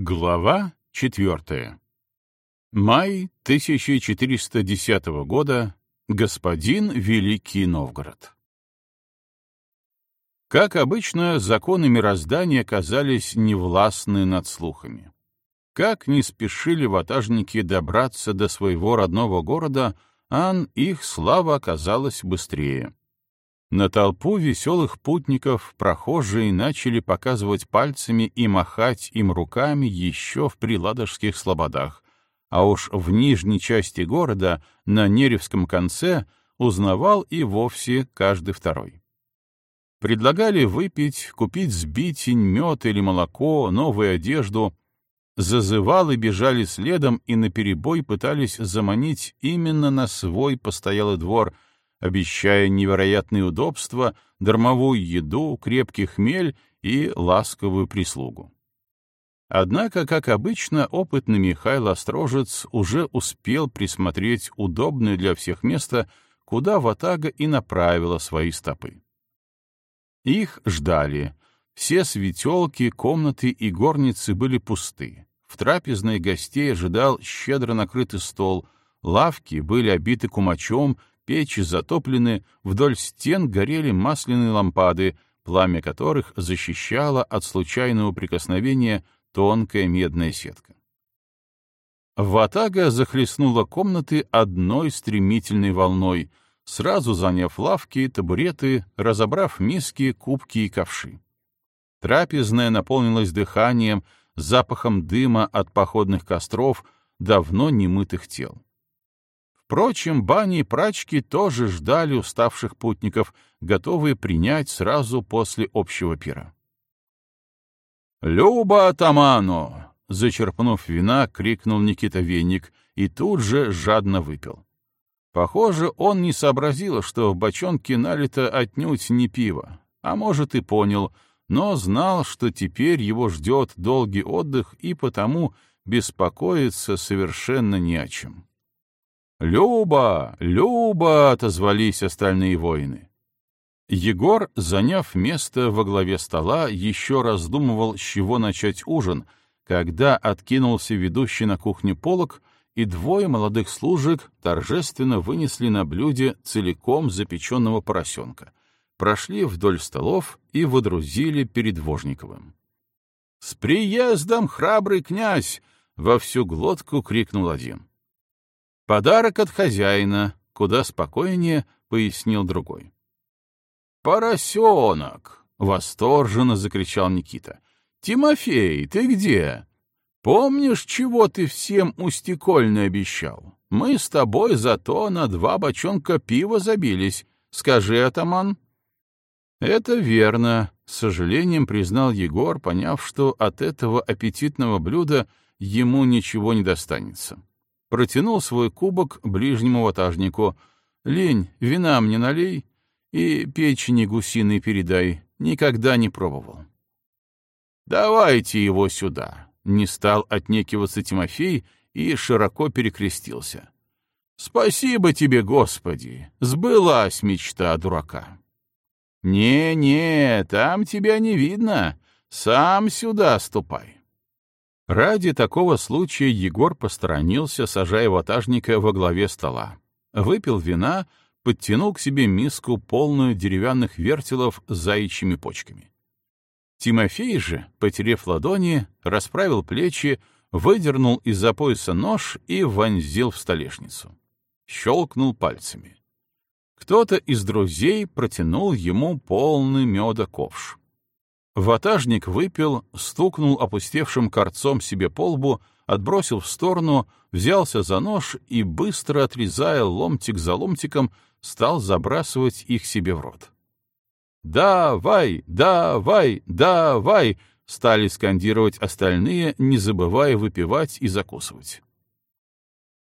Глава четвертая. Май 1410 года. Господин Великий Новгород. Как обычно, законы мироздания казались невластны над слухами. Как не спешили ватажники добраться до своего родного города, ан их слава оказалась быстрее. На толпу веселых путников прохожие начали показывать пальцами и махать им руками еще в приладожских слободах, а уж в нижней части города, на Неревском конце, узнавал и вовсе каждый второй. Предлагали выпить, купить сбитень, мед или молоко, новую одежду. Зазывалы бежали следом и наперебой пытались заманить именно на свой постоялый двор — обещая невероятные удобства, дармовую еду, крепкий хмель и ласковую прислугу. Однако, как обычно, опытный Михаил Острожец уже успел присмотреть удобное для всех место, куда Ватага и направила свои стопы. Их ждали. Все светелки, комнаты и горницы были пусты. В трапезной гостей ожидал щедро накрытый стол, лавки были обиты кумачом, Печи затоплены, вдоль стен горели масляные лампады, пламя которых защищало от случайного прикосновения тонкая медная сетка. Ватага захлестнула комнаты одной стремительной волной, сразу заняв лавки, табуреты, разобрав миски, кубки и ковши. Трапезная наполнилась дыханием, запахом дыма от походных костров, давно немытых тел. Впрочем, бани и прачки тоже ждали уставших путников, готовые принять сразу после общего пира. «Люба атаману!» — зачерпнув вина, крикнул Никита Веник и тут же жадно выпил. Похоже, он не сообразил, что в бочонке налито отнюдь не пиво, а может и понял, но знал, что теперь его ждет долгий отдых и потому беспокоиться совершенно не о чем. «Люба! Люба!» — отозвались остальные воины. Егор, заняв место во главе стола, еще раздумывал, с чего начать ужин, когда откинулся ведущий на кухне полок, и двое молодых служек торжественно вынесли на блюде целиком запеченного поросенка, прошли вдоль столов и водрузили перед Вожниковым. «С приездом, храбрый князь!» — во всю глотку крикнул один. Подарок от хозяина, куда спокойнее, пояснил другой. «Поросенок!» — восторженно закричал Никита. «Тимофей, ты где? Помнишь, чего ты всем устекольно обещал? Мы с тобой зато на два бочонка пива забились. Скажи, атаман». «Это верно», — с сожалением признал Егор, поняв, что от этого аппетитного блюда ему ничего не достанется протянул свой кубок ближнему ватажнику. «Лень, вина мне налей и печени гусиной передай, никогда не пробовал». «Давайте его сюда», — не стал отнекиваться Тимофей и широко перекрестился. «Спасибо тебе, Господи! Сбылась мечта дурака!» «Не-не, там тебя не видно. Сам сюда ступай». Ради такого случая Егор посторонился, сажая ватажника во главе стола. Выпил вина, подтянул к себе миску, полную деревянных вертелов с заячьими почками. Тимофей же, потерев ладони, расправил плечи, выдернул из-за пояса нож и вонзил в столешницу. Щелкнул пальцами. Кто-то из друзей протянул ему полный меда ковш. Ватажник выпил, стукнул опустевшим корцом себе по лбу, отбросил в сторону, взялся за нож и, быстро отрезая ломтик за ломтиком, стал забрасывать их себе в рот. «Давай! Давай! Давай!» — стали скандировать остальные, не забывая выпивать и закусывать.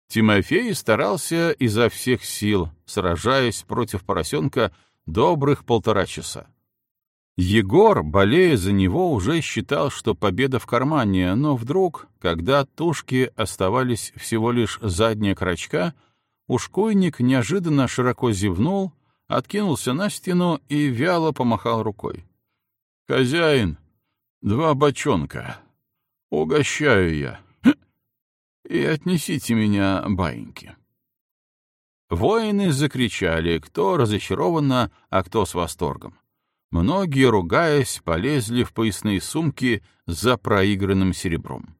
Тимофей старался изо всех сил, сражаясь против поросенка добрых полтора часа. Егор, болея за него, уже считал, что победа в кармане, но вдруг, когда тушки оставались всего лишь задняя крачка, ушкуйник неожиданно широко зевнул, откинулся на стену и вяло помахал рукой. «Хозяин, два бочонка. Угощаю я. И отнесите меня, баиньки. Воины закричали, кто разочарованно, а кто с восторгом. Многие, ругаясь, полезли в поясные сумки за проигранным серебром.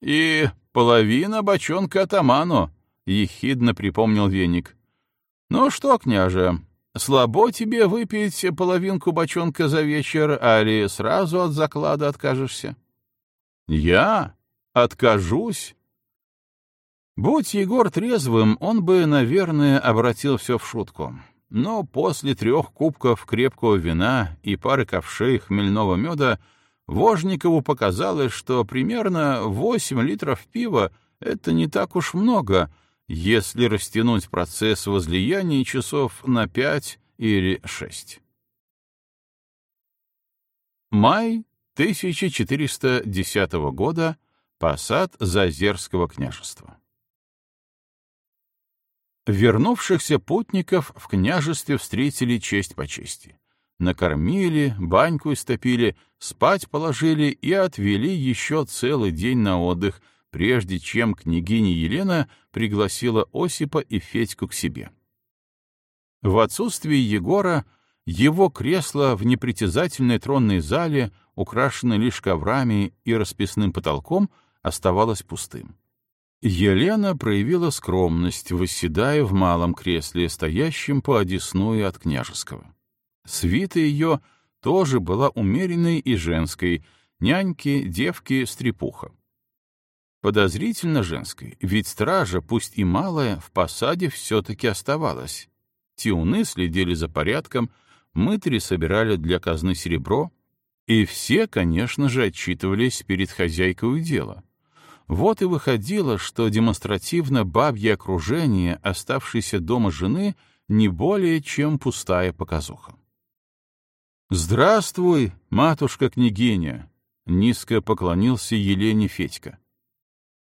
«И половина бочонка атаману», — ехидно припомнил веник. «Ну что, княже, слабо тебе выпить половинку бочонка за вечер, али сразу от заклада откажешься?» «Я? Откажусь?» Будь Егор трезвым, он бы, наверное, обратил все в шутку. Но после трех кубков крепкого вина и пары ковшей хмельного меда Вожникову показалось, что примерно 8 литров пива — это не так уж много, если растянуть процесс возлияния часов на 5 или 6. Май 1410 года. Посад Зазерского княжества. Вернувшихся путников в княжестве встретили честь по чести. Накормили, баньку истопили, спать положили и отвели еще целый день на отдых, прежде чем княгиня Елена пригласила Осипа и Федьку к себе. В отсутствие Егора его кресло в непритязательной тронной зале, украшенное лишь коврами и расписным потолком, оставалось пустым. Елена проявила скромность, восседая в малом кресле, стоящем по одесную от княжеского. Свита ее тоже была умеренной и женской, няньки, девки, стрепуха. Подозрительно женской, ведь стража, пусть и малая, в посаде все-таки оставалась. Тиуны следили за порядком, мытари собирали для казны серебро, и все, конечно же, отчитывались перед хозяйкой дела. Вот и выходило, что демонстративно бабье окружение, оставшейся дома жены, не более чем пустая показуха. «Здравствуй, матушка-княгиня!» — низко поклонился Елене Федька.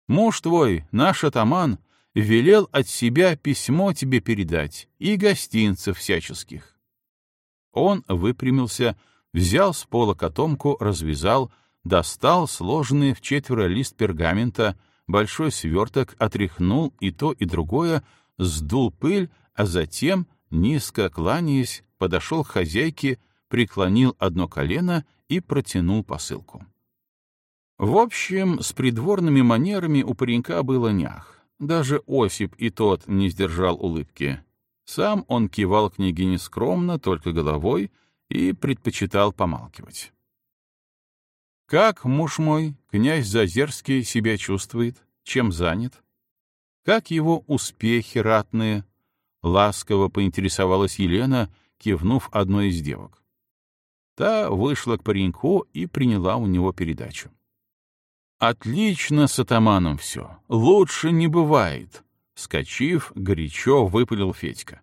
«Муж твой, наш атаман, велел от себя письмо тебе передать и гостинцев всяческих». Он выпрямился, взял с пола котомку, развязал — достал сложенный в четверо лист пергамента, большой сверток, отряхнул и то, и другое, сдул пыль, а затем, низко кланяясь, подошел к хозяйке, преклонил одно колено и протянул посылку. В общем, с придворными манерами у паренька было нях. Даже Осип и тот не сдержал улыбки. Сам он кивал княгине скромно, только головой, и предпочитал помалкивать. Как муж мой, князь Зазерский, себя чувствует? Чем занят? Как его успехи ратные? Ласково поинтересовалась Елена, кивнув одной из девок. Та вышла к пареньку и приняла у него передачу. «Отлично с атаманом все. Лучше не бывает», — скачив, горячо выпалил Федька.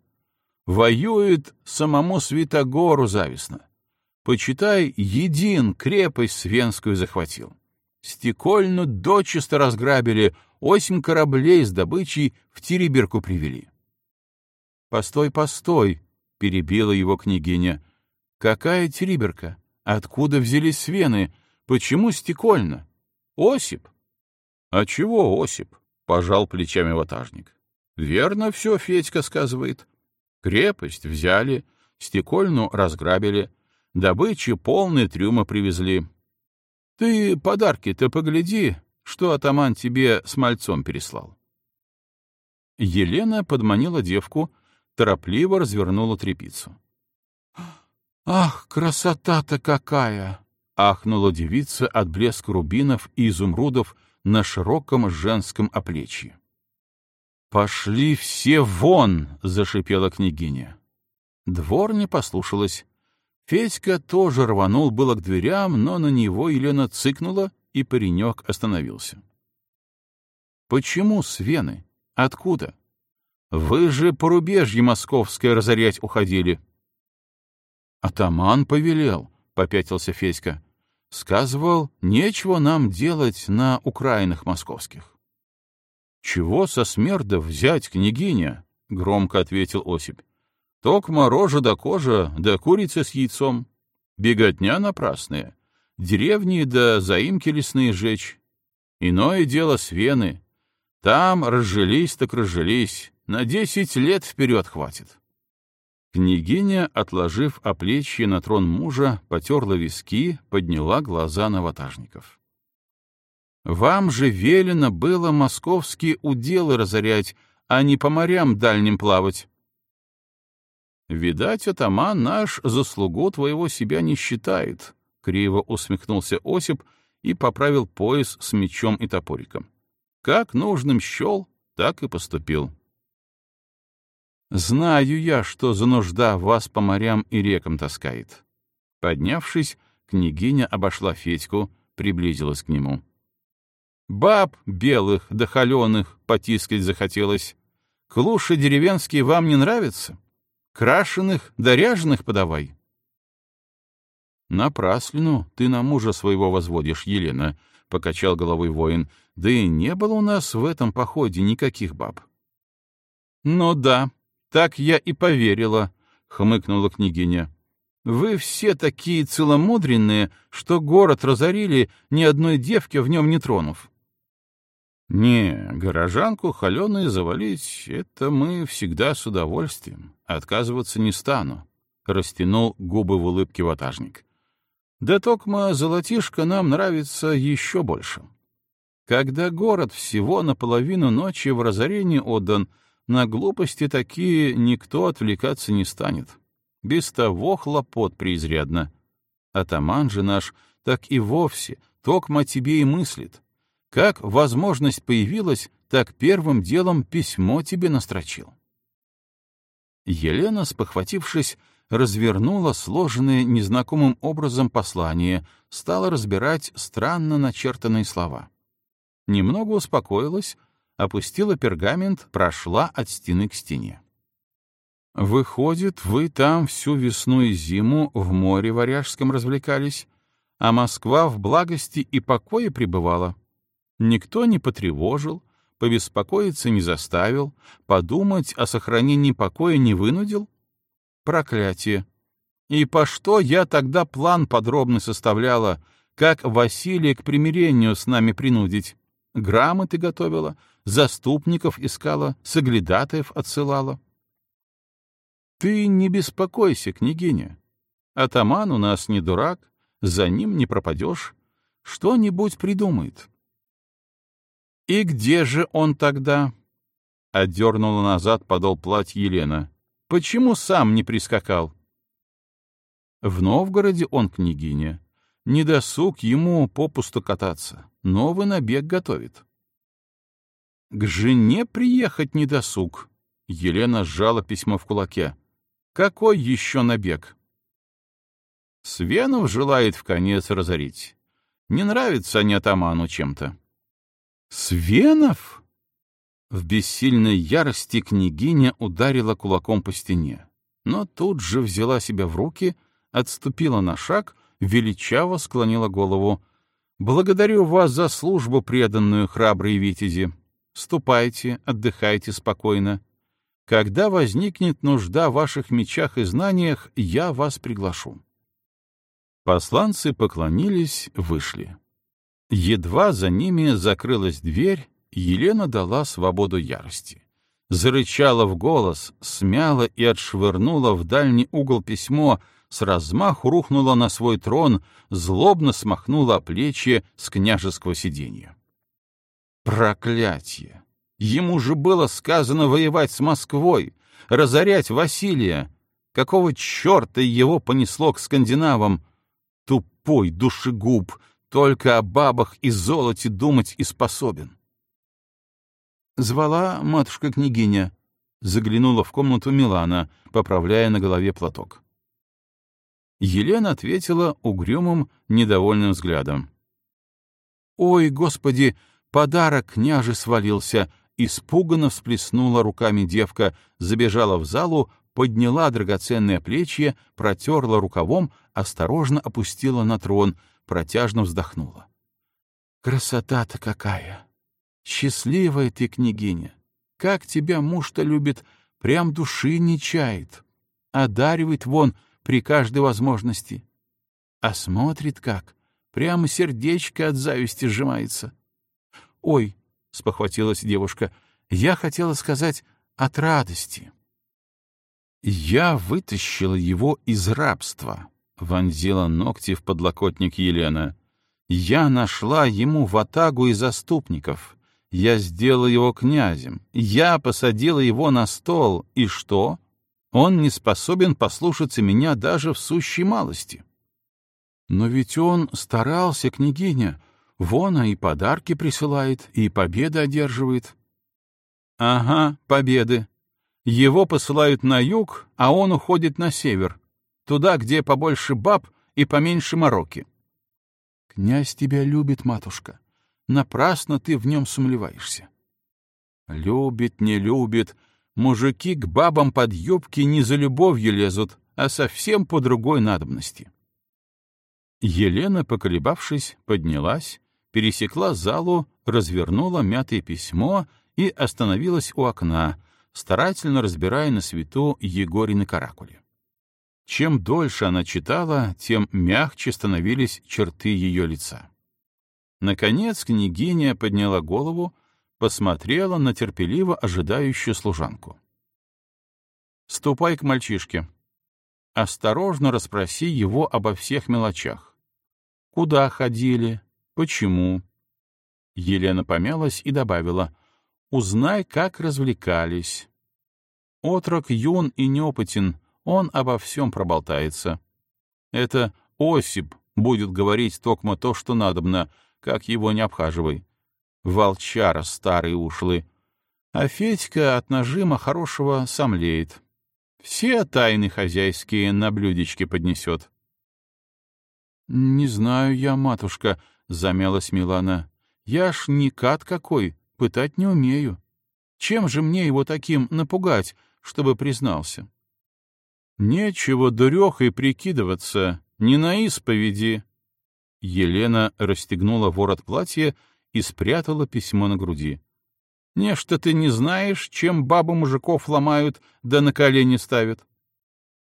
«Воюет самому Святогору завистно. Почитай, един крепость Свенскую захватил. Стекольну дочисто разграбили, осень кораблей с добычей в Тереберку привели. «Постой, постой!» — перебила его княгиня. «Какая Тереберка? Откуда взялись свены? Почему стекольно? Осип?» «А чего Осип?» — пожал плечами ватажник. «Верно все Федька сказывает. Крепость взяли, стекольну разграбили» Добычи полные трюмы привезли. Ты подарки-то погляди, что атаман тебе с мальцом переслал. Елена подманила девку, торопливо развернула трепицу. «Ах, красота-то какая!» — ахнула девица от блеска рубинов и изумрудов на широком женском оплечье. «Пошли все вон!» — зашипела княгиня. Двор не послушалась. Федька тоже рванул было к дверям, но на него Елена цыкнула, и паренек остановился. «Почему с Вены? Откуда? Вы же порубежье московское разорять уходили». «Атаман повелел», — попятился Федька. «Сказывал, нечего нам делать на Украинах московских». «Чего со смерда взять, княгиня?» — громко ответил Осип. Токма рожа да кожа, да курица с яйцом. Беготня напрасная. деревни да заимки лесные жечь. Иное дело с Вены. Там разжились так разжились, на десять лет вперед хватит. Княгиня, отложив оплечье на трон мужа, потерла виски, подняла глаза на ватажников. «Вам же велено было московские уделы разорять, а не по морям дальним плавать». «Видать, атаман наш заслугу твоего себя не считает», — криво усмехнулся Осип и поправил пояс с мечом и топориком. «Как нужным счел, так и поступил». Знаю я, что за нужда вас по морям и рекам таскает. Поднявшись, княгиня обошла Федьку, приблизилась к нему. Баб белых да холеных потискать захотелось. Клуши деревенские вам не нравятся? Крашеных да ряженых подавай. Напраслину ты на мужа своего возводишь, Елена, — покачал головой воин, — да и не было у нас в этом походе никаких баб. Ну да, так я и поверила, — хмыкнула княгиня. Вы все такие целомудренные, что город разорили, ни одной девки в нем не тронув. Не, горожанку холеной завалить — это мы всегда с удовольствием. Отказываться не стану, — растянул губы в улыбке ватажник. Да токма золотишко нам нравится еще больше. Когда город всего наполовину ночи в разорении отдан — на глупости такие никто отвлекаться не станет. Без того хлопот преизрядно. Атаман же наш так и вовсе токмо тебе и мыслит. Как возможность появилась, так первым делом письмо тебе настрочил. Елена, спохватившись, развернула сложенное незнакомым образом послание, стала разбирать странно начертанные слова. Немного успокоилась, опустила пергамент, прошла от стены к стене. «Выходит, вы там всю весну и зиму в море варяжском развлекались, а Москва в благости и покое пребывала. Никто не потревожил, побеспокоиться не заставил, подумать о сохранении покоя не вынудил? Проклятие! И по что я тогда план подробно составляла, как Василия к примирению с нами принудить? Грамоты готовила, заступников искала, соглядатаев отсылала. Ты не беспокойся, княгиня. Атаман у нас не дурак, за ним не пропадешь. Что-нибудь придумает. И где же он тогда? Отдернула назад подол платья Елена. Почему сам не прискакал? В Новгороде он княгиня. Не досуг ему попусту кататься. Новый набег готовит. К жене приехать не досуг. Елена сжала письмо в кулаке. Какой еще набег? Свенов желает в конец разорить. Не нравится они атаману чем-то. Свенов? В бессильной ярости княгиня ударила кулаком по стене, но тут же взяла себя в руки, отступила на шаг, величаво склонила голову. «Благодарю вас за службу, преданную храбрые витязи. Ступайте, отдыхайте спокойно. Когда возникнет нужда в ваших мечах и знаниях, я вас приглашу. Посланцы поклонились, вышли. Едва за ними закрылась дверь, Елена дала свободу ярости. Зарычала в голос, смяла и отшвырнула в дальний угол письмо, с размаху рухнула на свой трон, злобно смахнула плечи с княжеского сиденья. Проклятие! Ему же было сказано воевать с Москвой, разорять Василия. Какого черта его понесло к скандинавам? Тупой душегуб, только о бабах и золоте думать и способен. Звала матушка-княгиня, заглянула в комнату Милана, поправляя на голове платок. Елена ответила угрюмым, недовольным взглядом. «Ой, Господи, Подарок княже свалился, испуганно всплеснула руками девка, забежала в залу, подняла драгоценное плечье, протерла рукавом, осторожно опустила на трон, протяжно вздохнула. «Красота-то какая! Счастливая ты, княгиня! Как тебя муж-то любит, прям души не чает! Одаривает вон при каждой возможности! А смотрит как, Прямо сердечко от зависти сжимается. «Ой», — спохватилась девушка, — «я хотела сказать от радости». «Я вытащила его из рабства», — вонзила ногти в подлокотник Елена. «Я нашла ему ватагу и заступников. Я сделала его князем. Я посадила его на стол. И что? Он не способен послушаться меня даже в сущей малости». «Но ведь он старался, княгиня. Вон, а и подарки присылает, и победы одерживает». «Ага, победы. Его посылают на юг, а он уходит на север, туда, где побольше баб и поменьше мороки». «Князь тебя любит, матушка. Напрасно ты в нем сомневаешься». «Любит, не любит. Мужики к бабам под юбки не за любовью лезут, а совсем по другой надобности». Елена, поколебавшись, поднялась, пересекла залу, развернула мятое письмо и остановилась у окна, старательно разбирая на свету Егорины каракули. Чем дольше она читала, тем мягче становились черты ее лица. Наконец княгиня подняла голову, посмотрела на терпеливо ожидающую служанку. «Ступай к мальчишке. Осторожно расспроси его обо всех мелочах. Куда ходили? Почему? Елена помялась и добавила. Узнай, как развлекались. Отрок юн и неопытен, он обо всем проболтается. Это Осип будет говорить токмо то, что надобно, как его не обхаживай. Волчара старый ушлый. А Федька от нажима хорошего сомлеет. Все тайны хозяйские на блюдечке поднесет. «Не знаю я, матушка», — замялась Милана. «Я ж не кат какой, пытать не умею. Чем же мне его таким напугать, чтобы признался?» «Нечего дурехой прикидываться, не на исповеди». Елена расстегнула ворот платья и спрятала письмо на груди. «Нечто ты не знаешь, чем бабу мужиков ломают, да на колени ставят?»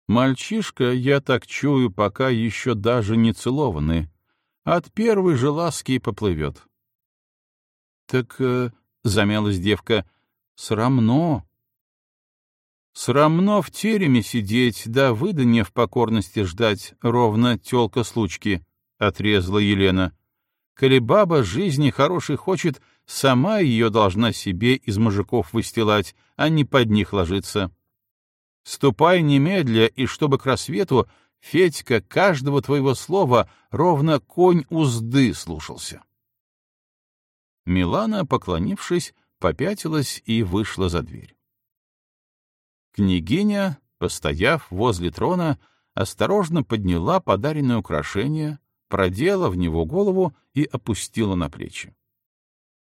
Мальчишка, я так чую, пока еще даже не целованы. От первой же ласки поплывет. — Так, э, — замялась девка, — срамно. — Срамно в тереме сидеть, да выдания в покорности ждать, ровно тёлка случки, — отрезала Елена. Коли баба жизни хорошей хочет, сама ее должна себе из мужиков выстилать, а не под них ложиться. — Ступай немедля, и чтобы к рассвету Федька каждого твоего слова ровно конь узды слушался. Милана, поклонившись, попятилась и вышла за дверь. Княгиня, постояв возле трона, осторожно подняла подаренное украшение, продела в него голову и опустила на плечи.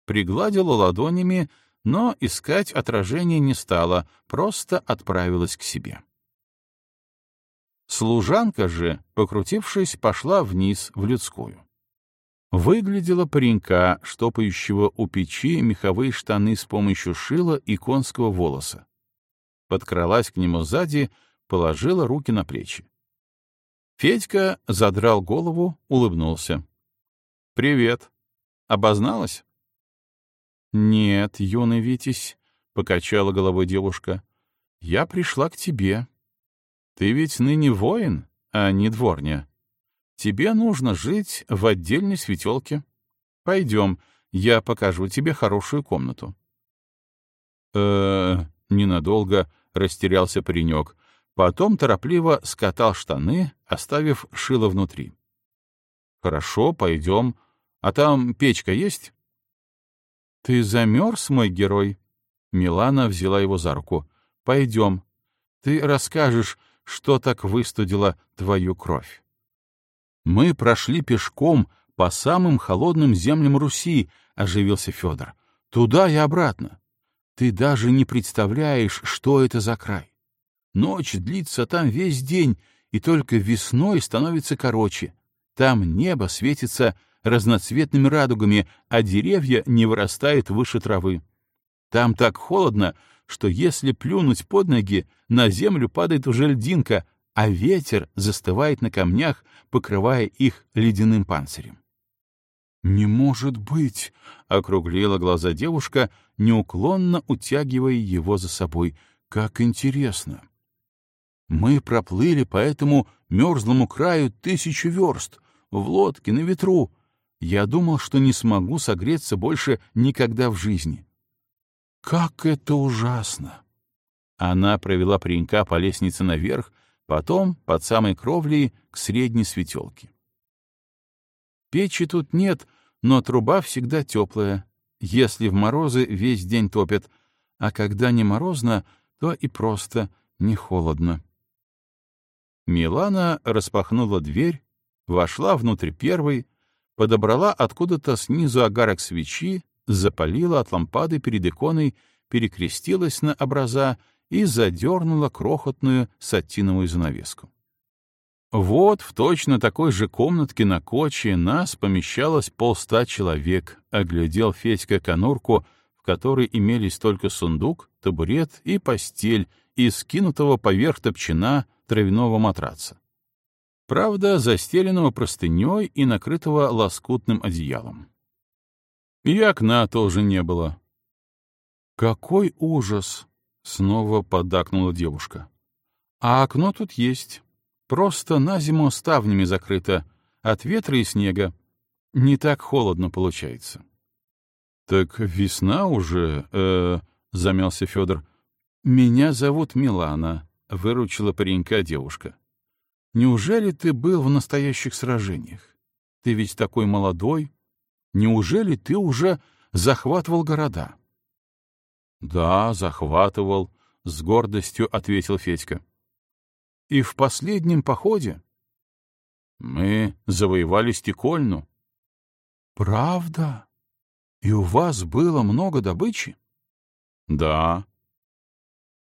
Пригладила ладонями но искать отражение не стала, просто отправилась к себе. Служанка же, покрутившись, пошла вниз в людскую. Выглядела паренька, штопающего у печи меховые штаны с помощью шила и конского волоса. Подкралась к нему сзади, положила руки на плечи. Федька задрал голову, улыбнулся. «Привет. Обозналась?» «Нет, юный Витязь», — покачала головой девушка, — «я пришла к тебе. Ты ведь ныне воин, а не дворня. Тебе нужно жить в отдельной светелке. Пойдем, я покажу тебе хорошую комнату». «Э-э...» ненадолго растерялся паренек, потом торопливо скатал штаны, оставив шило внутри. «Хорошо, пойдем. А там печка есть?» «Ты замерз, мой герой?» Милана взяла его за руку. «Пойдем. Ты расскажешь, что так выстудило твою кровь». «Мы прошли пешком по самым холодным землям Руси», — оживился Федор. «Туда и обратно. Ты даже не представляешь, что это за край. Ночь длится там весь день, и только весной становится короче. Там небо светится разноцветными радугами, а деревья не вырастают выше травы. Там так холодно, что если плюнуть под ноги, на землю падает уже льдинка, а ветер застывает на камнях, покрывая их ледяным панцирем. «Не может быть!» — округлила глаза девушка, неуклонно утягивая его за собой. «Как интересно!» «Мы проплыли по этому мерзлому краю тысячу верст, в лодке, на ветру. Я думал, что не смогу согреться больше никогда в жизни. Как это ужасно!» Она провела паренька по лестнице наверх, потом под самой кровлей к средней светелке. Печи тут нет, но труба всегда теплая. Если в морозы весь день топят, а когда не морозно, то и просто не холодно. Милана распахнула дверь, вошла внутрь первой, подобрала откуда-то снизу огарок свечи, запалила от лампады перед иконой, перекрестилась на образа и задернула крохотную сатиновую занавеску. Вот в точно такой же комнатке на коче нас помещалось полста человек, оглядел Федька конурку, в которой имелись только сундук, табурет и постель из скинутого поверх топчина травяного матраца. Правда, застеленного простыней и накрытого лоскутным одеялом. И окна тоже не было. «Какой ужас!» — снова поддакнула девушка. «А окно тут есть. Просто на зиму ставнями закрыто, от ветра и снега. Не так холодно получается. Так весна уже, э, замялся Федор. Меня зовут Милана, выручила паренька девушка. Неужели ты был в настоящих сражениях? Ты ведь такой молодой. Неужели ты уже захватывал города? Да, захватывал, с гордостью ответил Федька. И в последнем походе мы завоевали Стекольну. Правда? И у вас было много добычи? Да.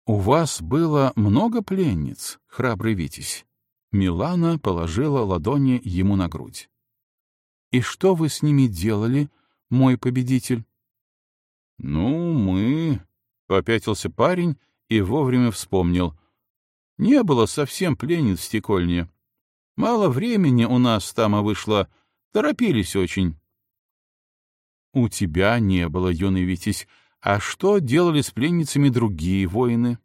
У вас было много пленниц, храбрый Витязь? Милана положила ладони ему на грудь. И что вы с ними делали, мой победитель? Ну, мы... Попятился парень и вовремя вспомнил — не было совсем пленниц в стекольне. Мало времени у нас там вышло, торопились очень. У тебя не было, юный Витязь. А что делали с пленницами другие воины?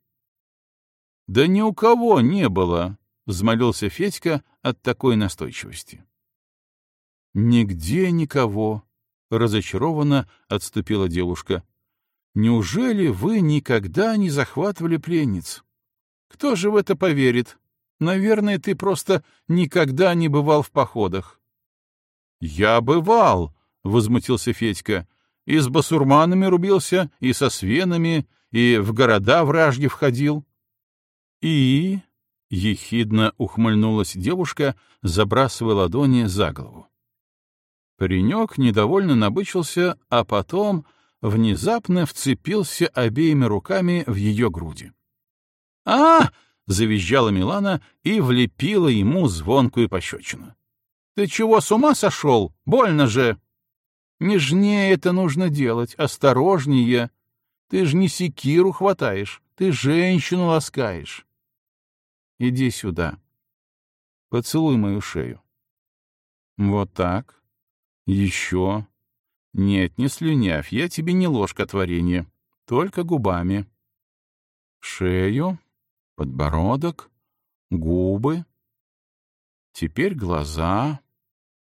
Да ни у кого не было, — взмолился Федька от такой настойчивости. «Нигде никого», — разочарованно отступила девушка. «Неужели вы никогда не захватывали пленниц?» Кто же в это поверит? Наверное, ты просто никогда не бывал в походах. Я бывал, возмутился Федька. И с басурманами рубился, и со свенами, и в города вражьи входил. И ехидно ухмыльнулась девушка, забрасывая ладони за голову. Паренек недовольно набычился, а потом внезапно вцепился обеими руками в ее груди а завизжала Милана и влепила ему звонкую пощечину. «Ты чего, с ума сошел? Больно же!» «Нежнее это нужно делать, осторожнее. Ты ж не секиру хватаешь, ты женщину ласкаешь. Иди сюда. Поцелуй мою шею. Вот так. Еще. Нет, не слюнявь, я тебе не ложка творения, только губами. Шею, подбородок, губы. Теперь глаза,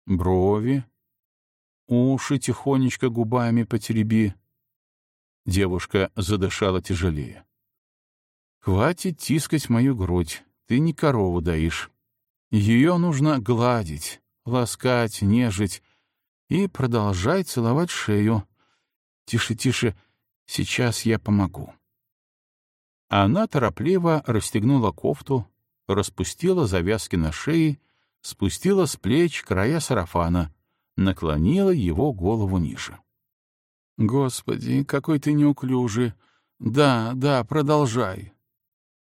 брови, уши тихонечко губами потереби. Девушка задышала тяжелее. «Хватит тискать мою грудь, ты не корову доишь. Ее нужно гладить, ласкать, нежить и продолжать целовать шею. Тише, тише, сейчас я помогу». Она торопливо расстегнула кофту, распустила завязки на шее, спустила с плеч края сарафана, наклонила его голову ниже. «Господи, какой ты неуклюжий! Да, да, продолжай!»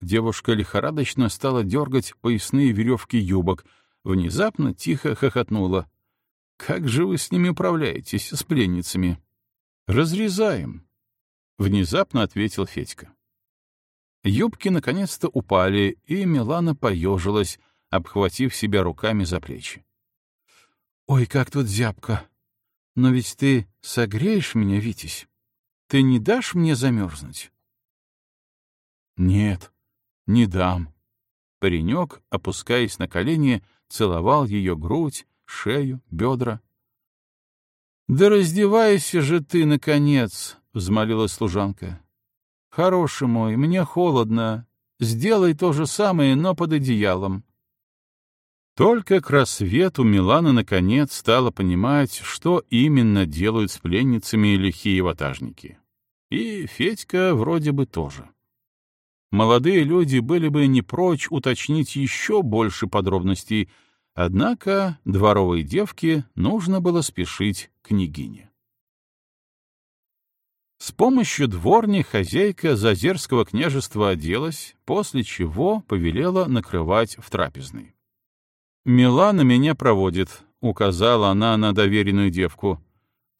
Девушка лихорадочно стала дергать поясные веревки юбок, внезапно тихо хохотнула. «Как же вы с ними управляетесь, с пленницами?» «Разрезаем», — внезапно ответил Федька. Юбки наконец-то упали, и Милана поежилась, обхватив себя руками за плечи. «Ой, как тут зябко! Но ведь ты согреешь меня, Витязь? Ты не дашь мне замерзнуть? Нет, не дам. Паренек, опускаясь на колени, целовал ее грудь, шею, бедра. «Да раздевайся же ты, наконец!» — взмолилась служанка. «Хороший мой, мне холодно. Сделай то же самое, но под одеялом». Только к рассвету Милана наконец стала понимать, что именно делают с пленницами лихие ватажники. И Федька вроде бы тоже. Молодые люди были бы не прочь уточнить еще больше подробностей, однако дворовой девке нужно было спешить к княгине. С помощью дворни хозяйка Зазерского княжества оделась, после чего повелела накрывать в трапезной. «Милана меня проводит», — указала она на доверенную девку.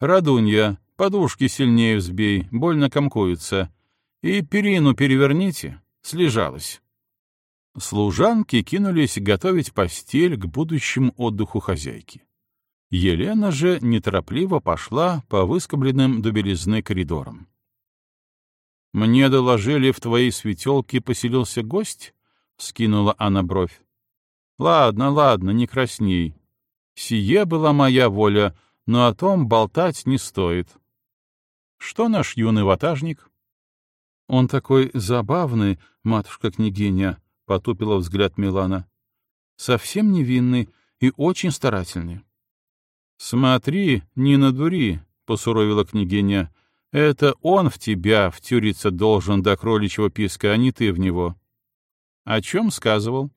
«Радунья, подушки сильнее взбей, больно комкуются. И перину переверните, слежалась». Служанки кинулись готовить постель к будущему отдыху хозяйки. Елена же неторопливо пошла по выскобленным до белизны коридорам. «Мне доложили, в твоей светелке поселился гость?» — скинула она бровь. Ладно, ладно, не красней. Сие была моя воля, но о том болтать не стоит. Что наш юный ватажник? Он такой забавный, матушка-княгиня, — потупила взгляд Милана. Совсем невинный и очень старательный. Смотри, не надури, — посуровила княгиня. Это он в тебя втюриться должен до кроличьего писка, а не ты в него. О чем сказывал?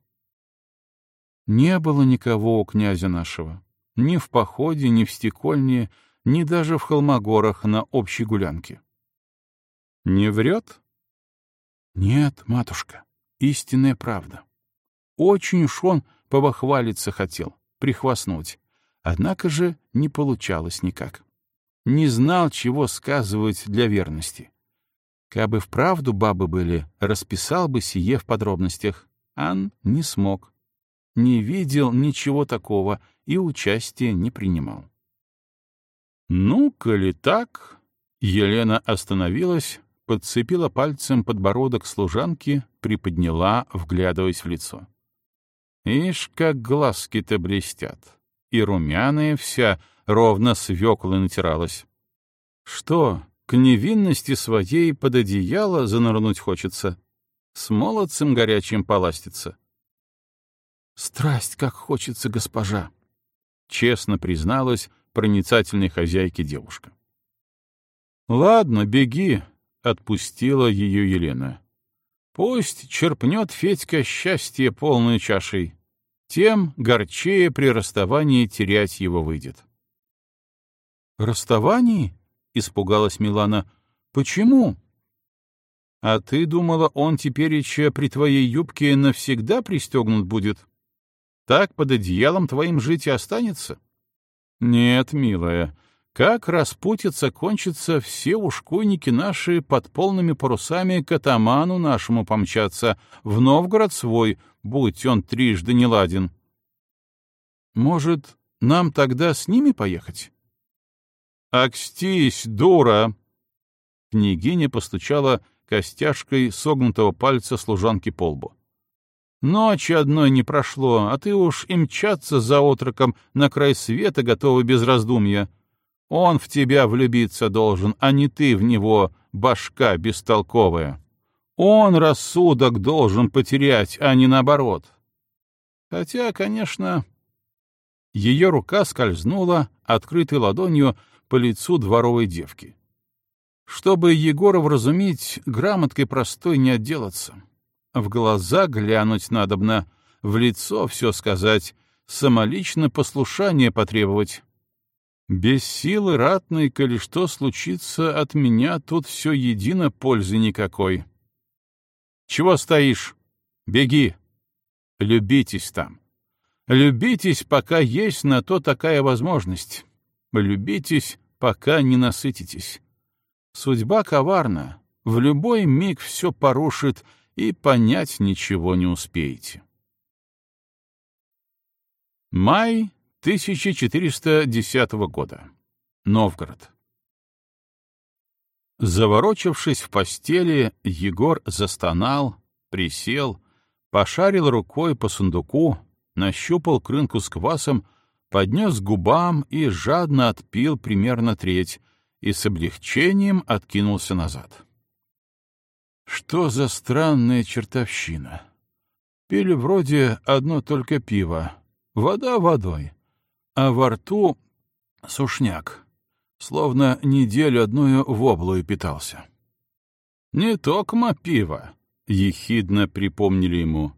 Не было никого у князя нашего. Ни в походе, ни в стекольне, ни даже в холмогорах на общей гулянке. Не врет? Нет, матушка, истинная правда. Очень уж он побахвалиться хотел, прихвастнуть. Однако же не получалось никак. Не знал, чего сказывать для верности. Кабы вправду бабы были, расписал бы сие в подробностях. Ан не смог не видел ничего такого и участия не принимал. «Ну, коли так...» Елена остановилась, подцепила пальцем подбородок служанки, приподняла, вглядываясь в лицо. «Ишь, как глазки-то блестят! И румяная вся, ровно свеклой натиралась. Что, к невинности своей под одеяло занырнуть хочется? С молодцем горячим поластиться?» «Страсть, как хочется, госпожа!» — честно призналась проницательной хозяйке девушка. «Ладно, беги», — отпустила ее Елена. «Пусть черпнет Федька счастье полной чашей, тем горчее при расставании терять его выйдет». «Расставании?» — испугалась Милана. «Почему?» «А ты думала, он теперь еще при твоей юбке навсегда пристегнут будет?» Так под одеялом твоим жить и останется? Нет, милая, как распутится, кончится, все ушкуйники наши под полными парусами к атаману нашему помчатся, в Новгород свой, будь он трижды не ладен. Может, нам тогда с ними поехать? «Акстись, дура!» Княгиня постучала костяшкой согнутого пальца служанки по лбу. Ночи одной не прошло, а ты уж и мчаться за отроком на край света готова без раздумья. Он в тебя влюбиться должен, а не ты в него, башка бестолковая. Он рассудок должен потерять, а не наоборот. Хотя, конечно... Ее рука скользнула, открытой ладонью, по лицу дворовой девки. Чтобы Егора вразумить, грамоткой простой не отделаться. В глаза глянуть надобно, в лицо все сказать, самолично послушание потребовать. Без силы ратной, коли что случится, от меня тут все едино пользы никакой. Чего стоишь? Беги. Любитесь там. Любитесь, пока есть на то такая возможность. Любитесь, пока не насытитесь. Судьба коварна. В любой миг все порушит — и понять ничего не успеете. Май 1410 года. Новгород. Заворочившись в постели, Егор застонал, присел, пошарил рукой по сундуку, нащупал крынку с квасом, поднес губам и жадно отпил примерно треть, и с облегчением откинулся назад. Что за странная чертовщина? Пили вроде одно только пиво, вода водой, а во рту сушняк, словно неделю одную в облую питался. «Не токмо пиво», — ехидно припомнили ему.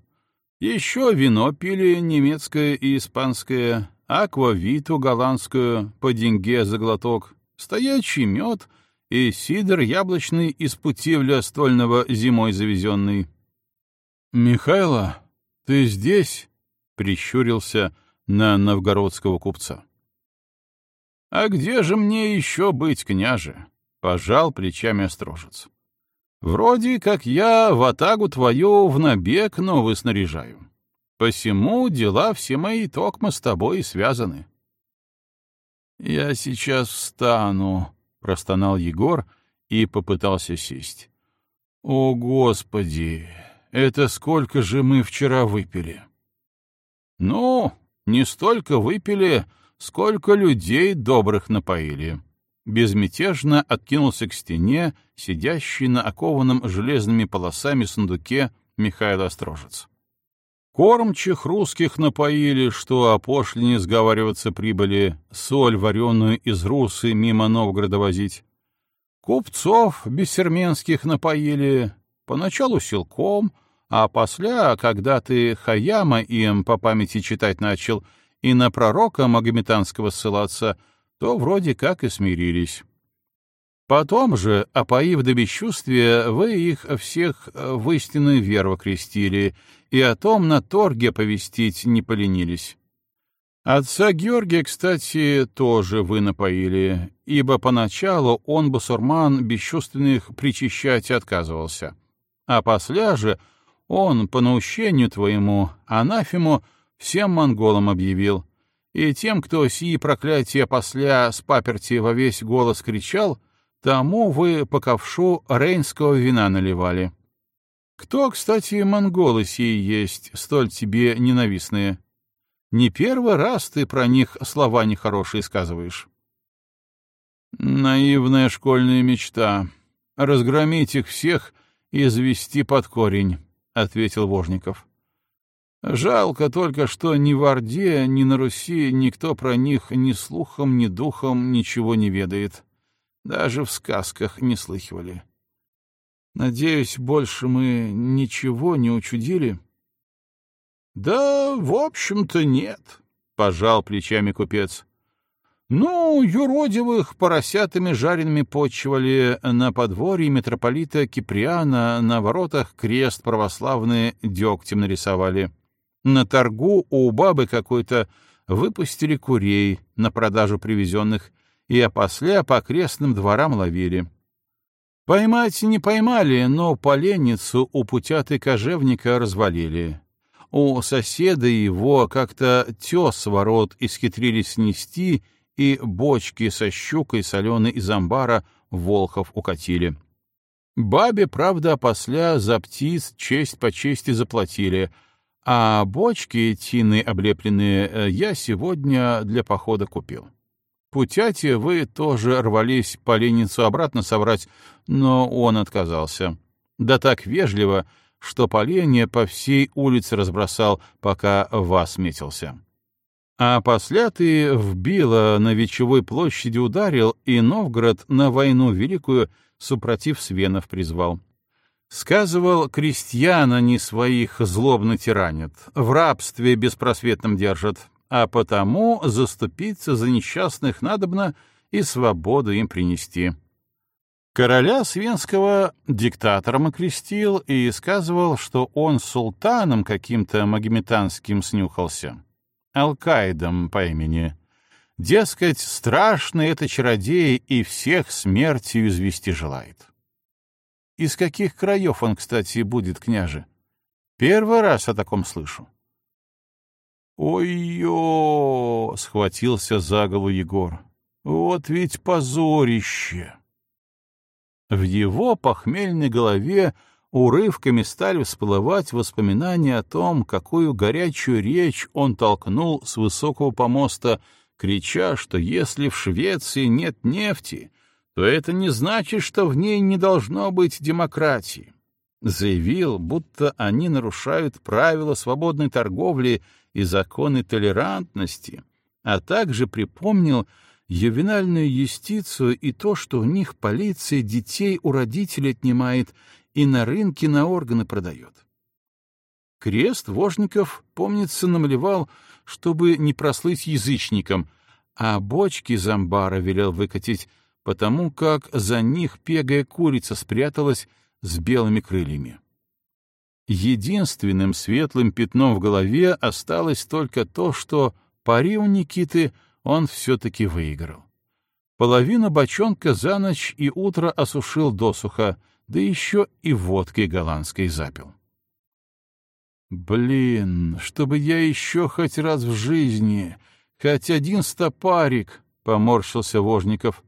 «Еще вино пили немецкое и испанское, аквавиту голландскую по деньге за глоток, стоячий мед и сидр яблочный из путивля стольного зимой завезенный». «Михайло, ты здесь?» — прищурился на новгородского купца. «А где же мне еще быть, княже?» — пожал плечами острожец. «Вроде как я в атагу твою в набег новый снаряжаю. Посему дела все мои токмо с тобой связаны». «Я сейчас встану», — простонал Егор и попытался сесть. «О, Господи! Это сколько же мы вчера выпили?» «Ну, не столько выпили, сколько людей добрых напоили. Безмятежно откинулся к стене, сидящий на окованном железными полосами сундуке Михаил Острожец. Кормчих русских напоили, что о пошлине сговариваться прибыли, соль вареную из Русы мимо Новгорода возить. Купцов бессерменских напоили, поначалу силком, а после, когда ты Хаяма им по памяти читать начал — и на пророка магометанского ссылаться, то вроде как и смирились. Потом же, опоив до бесчувствия, вы их всех в истинную веру крестили, и о том на торге повестить не поленились. Отца Георгия, кстати, тоже вы напоили, ибо поначалу он, басурман, бесчувственных причащать отказывался. А после же он, по наущению твоему, анафему, всем монголам объявил, и тем, кто сии проклятия после с паперти во весь голос кричал, тому вы по ковшу рейнского вина наливали. Кто, кстати, монголы сии есть, столь тебе ненавистные? Не первый раз ты про них слова нехорошие сказываешь. Наивная школьная мечта — разгромить их всех и завести под корень, — ответил Вожников. Жалко только, что ни в Орде, ни на Руси никто про них ни слухом, ни духом ничего не ведает. Даже в сказках не слыхивали. Надеюсь, больше мы ничего не учудили? — Да, в общем-то, нет, — пожал плечами купец. — Ну, юродивых поросятами жареными почивали на подворье митрополита Киприана, на воротах крест православный дегтем нарисовали. — на торгу у бабы какой-то выпустили курей на продажу привезенных и опосля по окрестным дворам ловили. Поймать не поймали, но поленницу у путяты кожевника развалили. У соседа его как-то тес ворот исхитрились снести и бочки со щукой соленой из амбара волхов укатили. Бабе, правда, опосля за птиц честь по чести заплатили — а бочки тины облепленные э, я сегодня для похода купил. Путяти вы тоже рвались поленницу обратно собрать, но он отказался. Да так вежливо, что поленья по всей улице разбросал, пока вас метился. А после ты вбила на Вечевой площади ударил, и Новгород на войну великую, супротив свенов призвал. Сказывал, крестьян они своих злобно тиранят, в рабстве беспросветном держат, а потому заступиться за несчастных надобно и свободу им принести. Короля Свенского диктатором окрестил и сказывал, что он султаном каким-то магометанским снюхался, Алкаидом по имени. Дескать, страшный это чародей и всех смертью извести желает. Из каких краев он, кстати, будет, княже? Первый раз о таком слышу. «Ой-ё!» — схватился за голову Егор. Вот ведь позорище! В его похмельной голове урывками стали всплывать воспоминания о том, какую горячую речь он толкнул с высокого помоста, крича, что если в Швеции нет нефти, то это не значит, что в ней не должно быть демократии. Заявил, будто они нарушают правила свободной торговли и законы толерантности, а также припомнил, ювенальную юстицию и то, что у них полиция детей у родителей отнимает и на рынке на органы продает. Крест Вожников, помнится, намалевал, чтобы не прослыть язычником, а бочки зомбара велел выкатить, потому как за них пегая курица спряталась с белыми крыльями. Единственным светлым пятном в голове осталось только то, что пари у Никиты — он все-таки выиграл. Половину бочонка за ночь и утро осушил досуха, да еще и водкой голландской запил. «Блин, чтобы я еще хоть раз в жизни, хоть один стопарик!» — поморщился Вожников.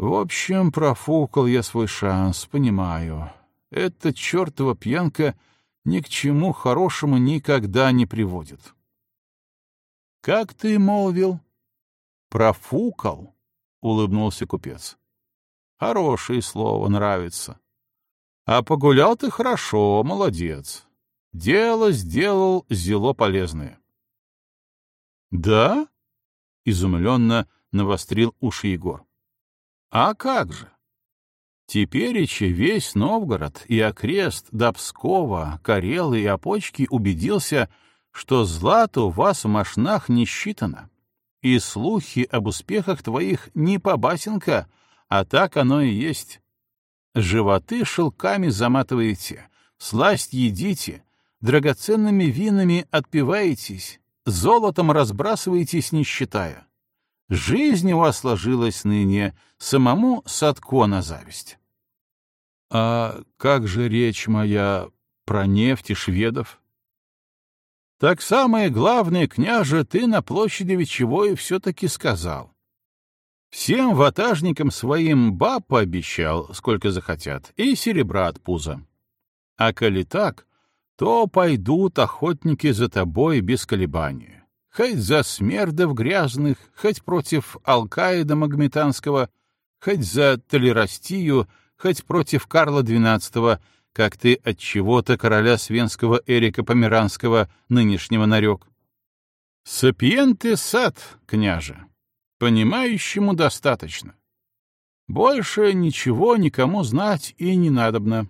«В общем, профукал я свой шанс, понимаю. Эта чертова пьянка ни к чему хорошему никогда не приводит». «Как ты молвил?» Профукал, — улыбнулся купец. Хорошее слово, нравится. А погулял ты хорошо, молодец. Дело сделал зело полезное. Да? — изумленно навострил уши Егор. А как же? Тепереча весь Новгород и окрест до Пскова, Карелы и Опочки убедился, что злато у вас в мошнах не считано и слухи об успехах твоих не по басенка, а так оно и есть. Животы шелками заматываете, сласть едите, драгоценными винами отпиваетесь, золотом разбрасываетесь, не считая. Жизнь у вас сложилась ныне, самому Садко на зависть. А как же речь моя про нефть и шведов? Так самое главное, княже, ты на площади Вечевой все-таки сказал. Всем ватажникам своим баб пообещал, сколько захотят, и серебра от пуза. А коли так, то пойдут охотники за тобой без колебания. Хоть за смердов грязных, хоть против Алкаида Магметанского, хоть за Толерастию, хоть против Карла XII, как ты от чего-то короля свенского Эрика Померанского нынешнего нарек. Сапиенты сад, княже, понимающему достаточно. Больше ничего никому знать и не надобно.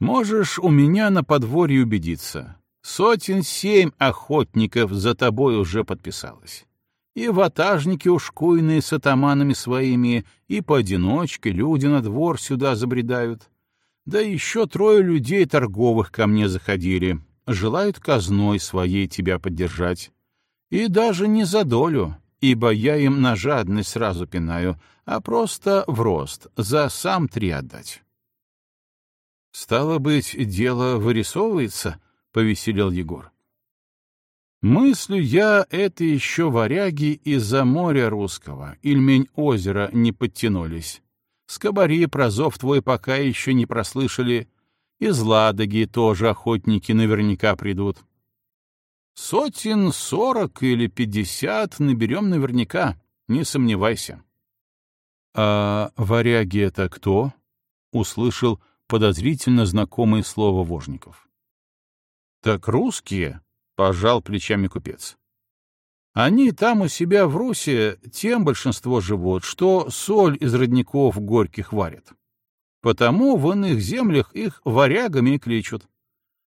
Можешь у меня на подворье убедиться. Сотен семь охотников за тобой уже подписалось. И ватажники ушкуйные с атаманами своими, и поодиночке люди на двор сюда забредают. Да еще трое людей торговых ко мне заходили, желают казной своей тебя поддержать. И даже не за долю, ибо я им на жадность сразу пинаю, а просто в рост, за сам три отдать. «Стало быть, дело вырисовывается?» — повеселел Егор. «Мыслю я, это еще варяги из-за моря русского, Ильмень озера не подтянулись. Скобари про зов твой пока еще не прослышали. Из Ладоги тоже охотники наверняка придут. Сотен сорок или пятьдесят наберем наверняка, не сомневайся. — А варяги это кто? — услышал подозрительно знакомое слово Вожников. — Так русские, — пожал плечами купец. Они там у себя в Руси тем большинство живут, что соль из родников горьких варят. Потому в иных землях их варягами кличут.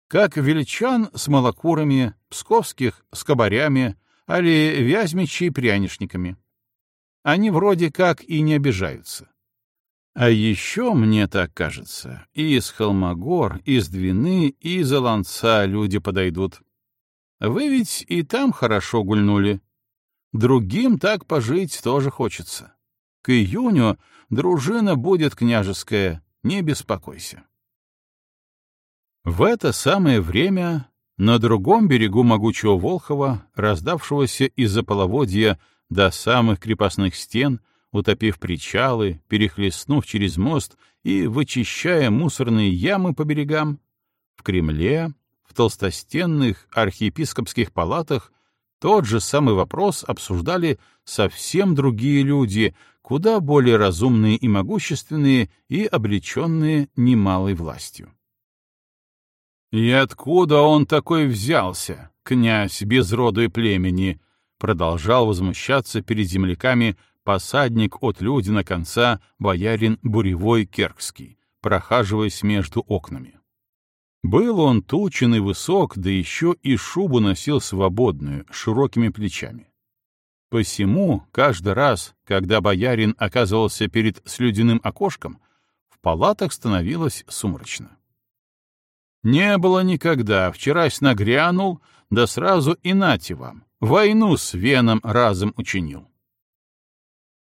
Как величан с молокурами, псковских с кабарями, али вязьмичи прянишниками. Они вроде как и не обижаются. А еще, мне так кажется, и из Холмогор, из Двины, и из Оланца люди подойдут. Вы ведь и там хорошо гульнули. Другим так пожить тоже хочется. К июню дружина будет княжеская, не беспокойся. В это самое время на другом берегу могучего Волхова, раздавшегося из-за половодья до самых крепостных стен, утопив причалы, перехлестнув через мост и вычищая мусорные ямы по берегам, в Кремле, в толстостенных архиепископских палатах тот же самый вопрос обсуждали совсем другие люди, куда более разумные и могущественные и облеченные немалой властью. «И откуда он такой взялся, князь без роду и племени?» продолжал возмущаться перед земляками посадник от Людина конца боярин Буревой Керкский, прохаживаясь между окнами. Был он тучен и высок, да еще и шубу носил свободную, широкими плечами. Посему, каждый раз, когда боярин оказывался перед слюдяным окошком, в палатах становилось сумрачно. Не было никогда, вчерась нагрянул, да сразу и нате вам, войну с Веном разом учинил.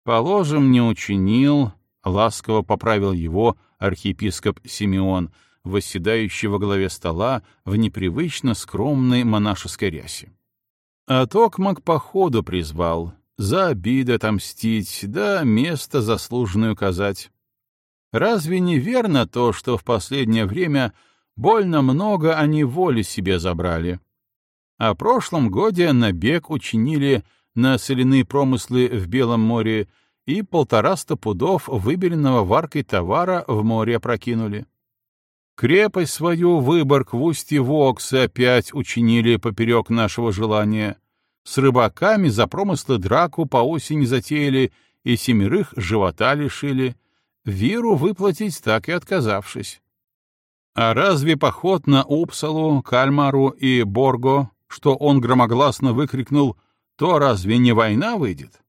Положим, не учинил, ласково поправил его архиепископ Симеон, восседающий во главе стола в непривычно скромной монашеской рясе. А токмак походу призвал, за обиды отомстить, да место заслуженное указать. Разве не верно то, что в последнее время больно много они воли себе забрали? А прошлом годе набег учинили на соляные промыслы в Белом море и полтораста пудов выбеленного варкой товара в море опрокинули. Крепость свою Выборг в устье Воксы опять учинили поперек нашего желания. С рыбаками за промыслы драку по осени затеяли и семерых живота лишили, виру выплатить так и отказавшись. А разве поход на Упсалу, Кальмару и Борго, что он громогласно выкрикнул, то разве не война выйдет?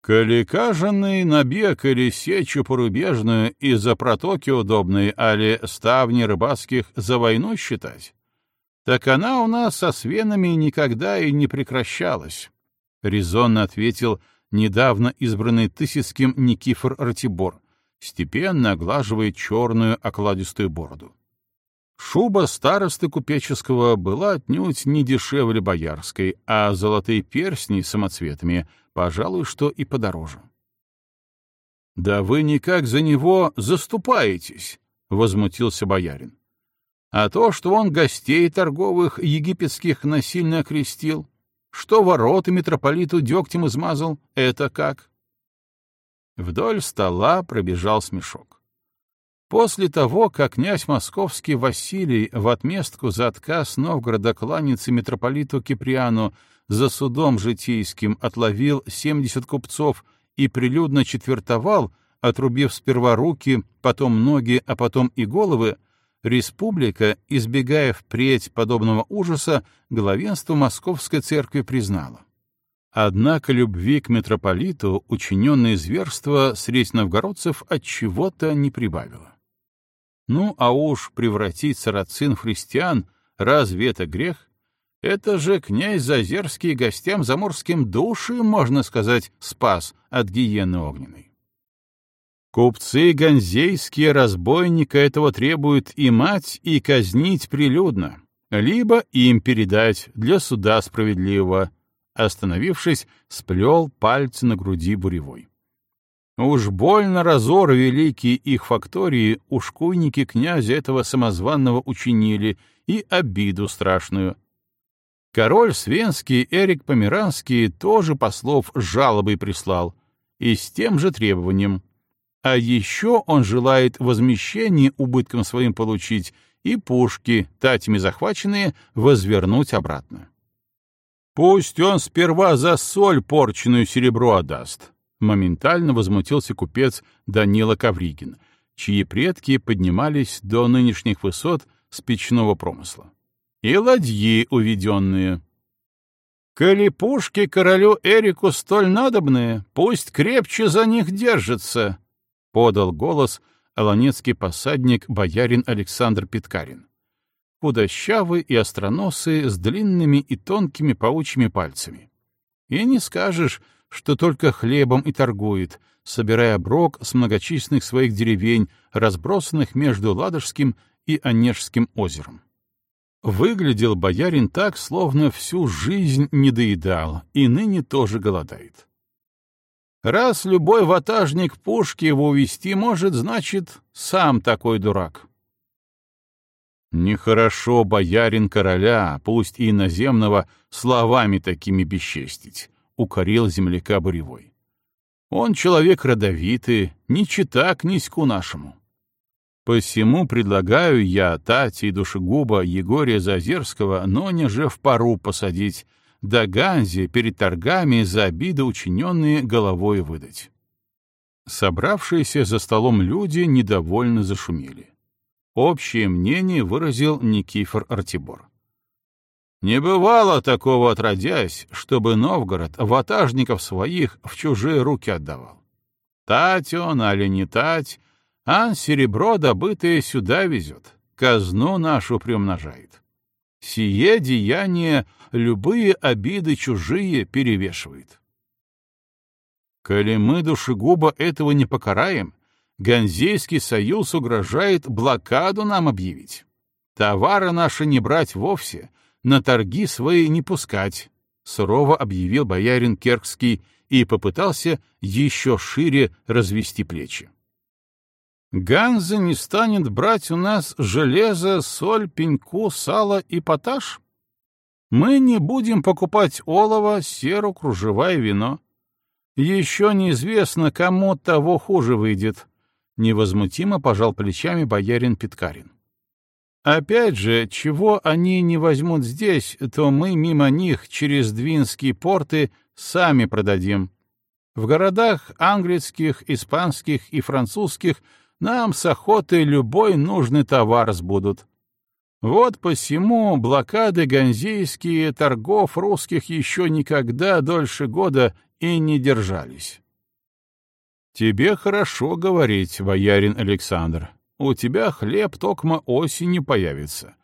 Каликаженный набег или сечу порубежную из-за протоки удобной, али ставни рыбацких за войну считать? Так она у нас со свенами никогда и не прекращалась, — резонно ответил недавно избранный Тысяцким Никифор Ратибор, степенно оглаживая черную окладистую бороду. Шуба старосты купеческого была отнюдь не дешевле боярской, а золотые перстни самоцветами, пожалуй, что и подороже. — Да вы никак за него заступаетесь, — возмутился боярин. — А то, что он гостей торговых египетских насильно окрестил, что ворота митрополиту дегтем измазал, это как? Вдоль стола пробежал смешок. После того, как князь московский Василий в отместку за отказ Новгорода кланяться митрополиту Киприану за судом житейским отловил 70 купцов и прилюдно четвертовал, отрубив сперва руки, потом ноги, а потом и головы, республика, избегая впредь подобного ужаса, главенство Московской церкви признала. Однако любви к митрополиту учиненное зверство средь новгородцев от чего-то не прибавило. Ну, а уж превратить сарацин в христиан, разве это грех? Это же князь Зазерский гостям заморским души, можно сказать, спас от гиены огненной. Купцы ганзейские разбойника этого требуют и мать, и казнить прилюдно, либо им передать для суда справедливого. Остановившись, сплел пальцы на груди буревой. Уж больно разор великий их фактории ушкуйники князя этого самозванного учинили и обиду страшную. Король Свенский Эрик Померанский тоже послов жалобой прислал, и с тем же требованием. А еще он желает возмещение убыткам своим получить и пушки, татями захваченные, возвернуть обратно. Пусть он сперва за соль порченную серебро отдаст, Моментально возмутился купец Данила Ковригин, чьи предки поднимались до нынешних высот с печного промысла. И ладьи уведенные. «Коли пушки королю Эрику столь надобные, пусть крепче за них держится», — подал голос аланецкий посадник боярин Александр Питкарин. Худощавый и остроносый, с длинными и тонкими паучьими пальцами. И не скажешь, что только хлебом и торгует, собирая брок с многочисленных своих деревень, разбросанных между Ладожским и Онежским озером. Выглядел боярин так, словно всю жизнь не доедал, и ныне тоже голодает. Раз любой ватажник пушки его увести может, значит, сам такой дурак. Нехорошо боярин короля, пусть и иноземного, словами такими бесчестить, — укорил земляка Буревой. Он человек родовитый, не чита князьку нашему. Посему предлагаю я Тати душегуба Егория Зазерского, но не же в пару посадить, да Ганзе перед торгами за обиды учиненные головой выдать. Собравшиеся за столом люди недовольно зашумели. Общее мнение выразил Никифор Артибор. Не бывало такого отродясь, чтобы Новгород ватажников своих в чужие руки отдавал. Тать он, али не тать, Ан серебро, добытое, сюда везет, казну нашу приумножает. Сие деяние любые обиды чужие перевешивает. Коли мы, душегуба, этого не покараем, Ганзейский союз угрожает блокаду нам объявить. Товары наши не брать вовсе, на торги свои не пускать, — сурово объявил боярин Керкский и попытался еще шире развести плечи. Ганза не станет брать у нас железо, соль, пеньку, сало и поташ? Мы не будем покупать олово, серу, кружева и вино. Еще неизвестно, кому того хуже выйдет. Невозмутимо пожал плечами боярин Питкарин. Опять же, чего они не возьмут здесь, то мы мимо них через двинские порты сами продадим. В городах английских, испанских и французских — нам с охотой любой нужный товар сбудут. Вот посему блокады ганзейские торгов русских еще никогда дольше года и не держались. Тебе хорошо говорить, боярин Александр. У тебя хлеб токмо осенью появится.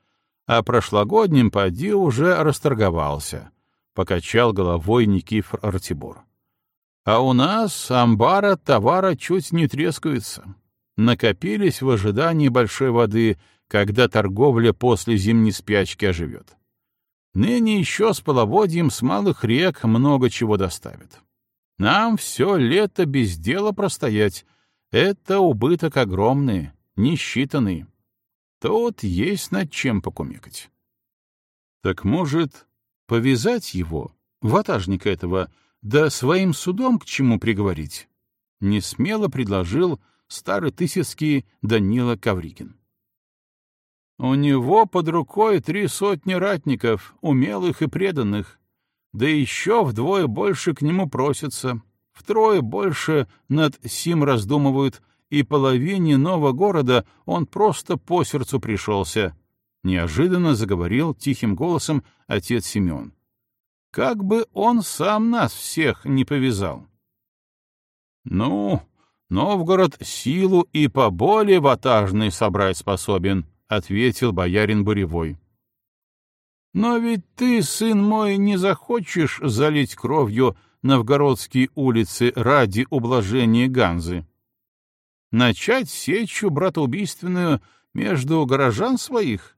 А прошлогодним поди уже расторговался, — покачал головой Никифор Артибор. А у нас амбара товара чуть не трескается накопились в ожидании большой воды, когда торговля после зимней спячки оживет. Ныне еще с половодьем с малых рек много чего доставят. Нам все лето без дела простоять. Это убыток огромный, несчитанный. Тут есть над чем покумекать. Так может, повязать его, ватажника этого, да своим судом к чему приговорить? Не смело предложил старый тысяцкий Данила Каврикин. У него под рукой три сотни ратников, умелых и преданных, да еще вдвое больше к нему просятся, втрое больше над сим раздумывают, и половине нового города он просто по сердцу пришелся. Неожиданно заговорил тихим голосом отец Семен. Как бы он сам нас всех не повязал. — Ну, Новгород силу и поболе ватажный собрать способен, — ответил боярин Буревой. Но ведь ты, сын мой, не захочешь залить кровью новгородские улицы ради ублажения Ганзы. Начать сечу братоубийственную между горожан своих?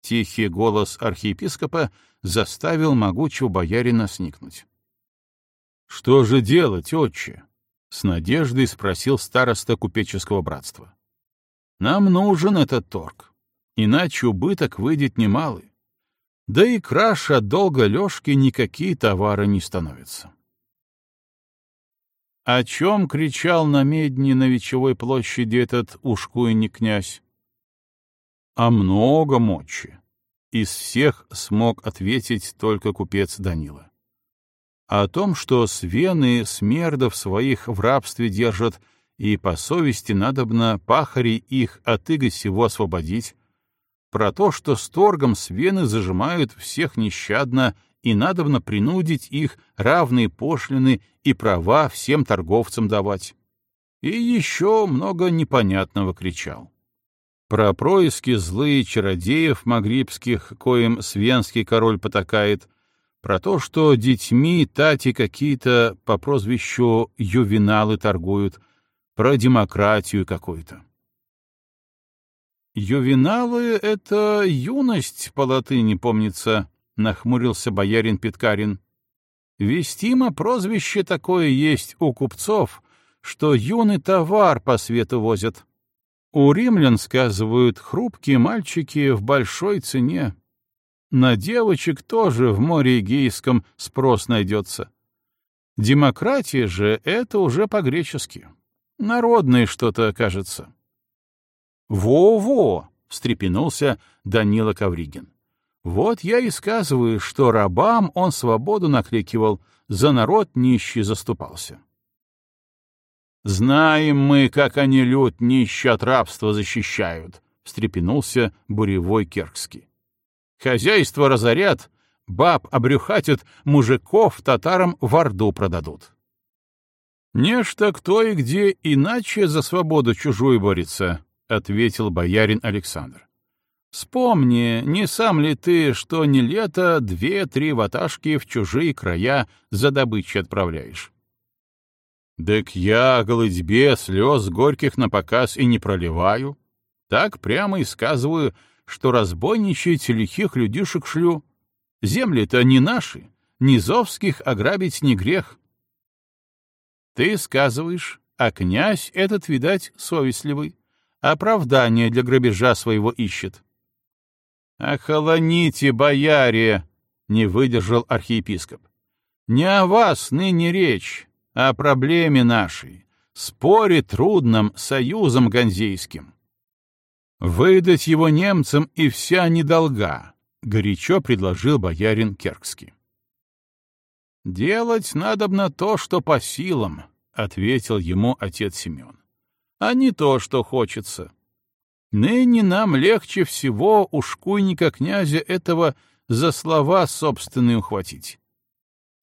Тихий голос архиепископа заставил могучего боярина сникнуть. — Что же делать, отче? — с надеждой спросил староста купеческого братства. «Нам нужен этот торг, иначе убыток выйдет немалый. Да и краш от долга лёжки никакие товары не становятся». О чем кричал на медне на Вечевой площади этот ушкуйник князь? О многом мочи. Из всех смог ответить только купец Данила о том, что свены смердов своих в рабстве держат, и по совести надобно пахари их от иго сего освободить, про то, что с торгом свены зажимают всех нещадно, и надобно принудить их равные пошлины и права всем торговцам давать. И еще много непонятного кричал. Про происки злые чародеев магрибских, коим свенский король потакает — про то, что детьми тати какие-то по прозвищу ювеналы торгуют, про демократию какую-то. Ювеналы — это юность, по латыни помнится, — нахмурился боярин Питкарин. Вестимо прозвище такое есть у купцов, что юный товар по свету возят. У римлян, сказывают, хрупкие мальчики в большой цене. На девочек тоже в море Эгейском спрос найдется. Демократия же — это уже по-гречески. Народное что-то, кажется. «Во-во!» — встрепенулся Данила Ковригин. «Вот я и сказываю, что рабам он свободу накликивал, за народ нищий заступался». «Знаем мы, как они люд нищий от рабства защищают», — встрепенулся буревой Керкский. «Хозяйство разорят, баб обрюхатят, мужиков татарам в Орду продадут». «Нечто кто и где иначе за свободу чужую борется», ответил боярин Александр. Вспомни, не сам ли ты, что не лето две-три ваташки в чужие края за добычей отправляешь? «Так я, голодьбе, слез горьких на показ и не проливаю. Так прямо и сказываю, что разбойничать лихих людишек шлю. Земли-то не наши, низовских ограбить не грех». Ты сказываешь, а князь этот, видать, совестливый оправдание для грабежа своего ищет. «Охолоните, бояре!» — не выдержал архиепископ. «Не о вас ныне речь, а о проблеме нашей, споре трудном союзом ганзейским. Выдать его немцам и вся недолга», — горячо предложил боярин Керкский. «Делать надобно то, что по силам», — ответил ему отец Семен а не то, что хочется. Ныне нам легче всего у шкуйника князя этого за слова собственные ухватить.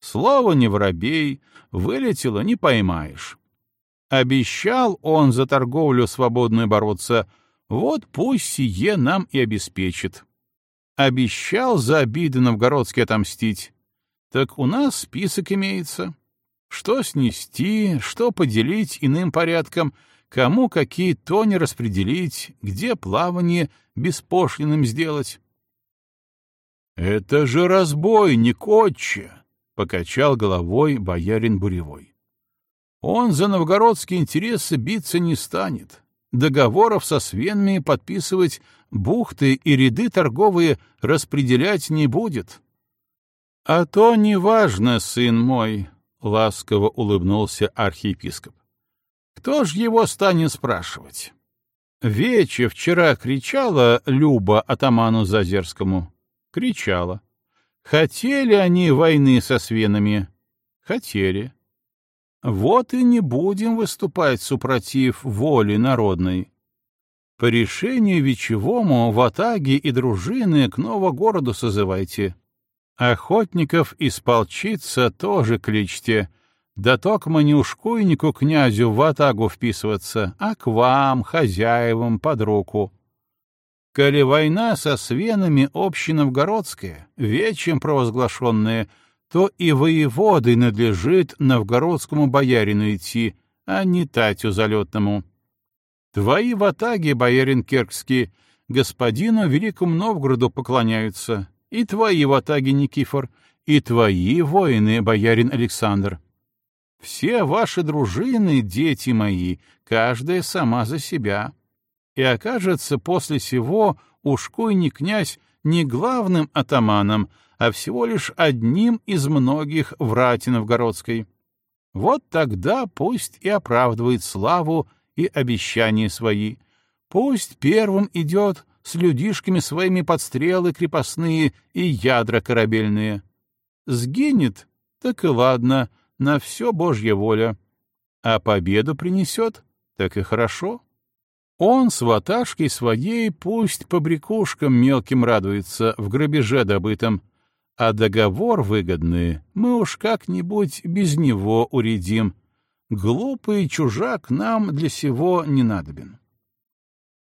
Слово не воробей, вылетело не поймаешь. Обещал он за торговлю свободную бороться, вот пусть сие нам и обеспечит. Обещал за обиды новгородские отомстить. Так у нас список имеется. Что снести, что поделить иным порядком — кому какие тони распределить, где плавание беспошлиным сделать. «Это же разбойник, отче!» — покачал головой боярин Буревой. «Он за новгородские интересы биться не станет, договоров со свенами подписывать, бухты и ряды торговые распределять не будет». «А то неважно, сын мой», — ласково улыбнулся архиепископ. Кто ж его станет спрашивать? Вече вчера кричала Люба атаману Зазерскому. Кричала. Хотели они войны со свенами? Хотели. Вот и не будем выступать супротив воли народной. По решению вечевому в Атаге и дружины к Новогороду созывайте. Охотников из полчица тоже кличьте, да токмо не ушкуйнику князю в атагу вписываться, а к вам, хозяевам, под руку. Коли война со свенами общеновгородская, вечем провозглашенная, то и воеводы надлежит новгородскому боярину идти, а не татю залетному. Твои в атаге, боярин Керкский, господину Великому Новгороду поклоняются, и твои в атаге, Никифор, и твои воины, боярин Александр. Все ваши дружины, дети мои, каждая сама за себя. И окажется после сего ушкуйник князь не главным атаманом, а всего лишь одним из многих в рати новгородской. Вот тогда пусть и оправдывает славу и обещания свои. Пусть первым идет с людишками своими подстрелы крепостные и ядра корабельные. Сгинет, так и ладно, на все Божья воля. А победу принесет, так и хорошо. Он с ваташкой своей пусть по брякушкам мелким радуется в грабеже добытом, а договор выгодный мы уж как-нибудь без него уредим. Глупый чужак нам для сего не надобен.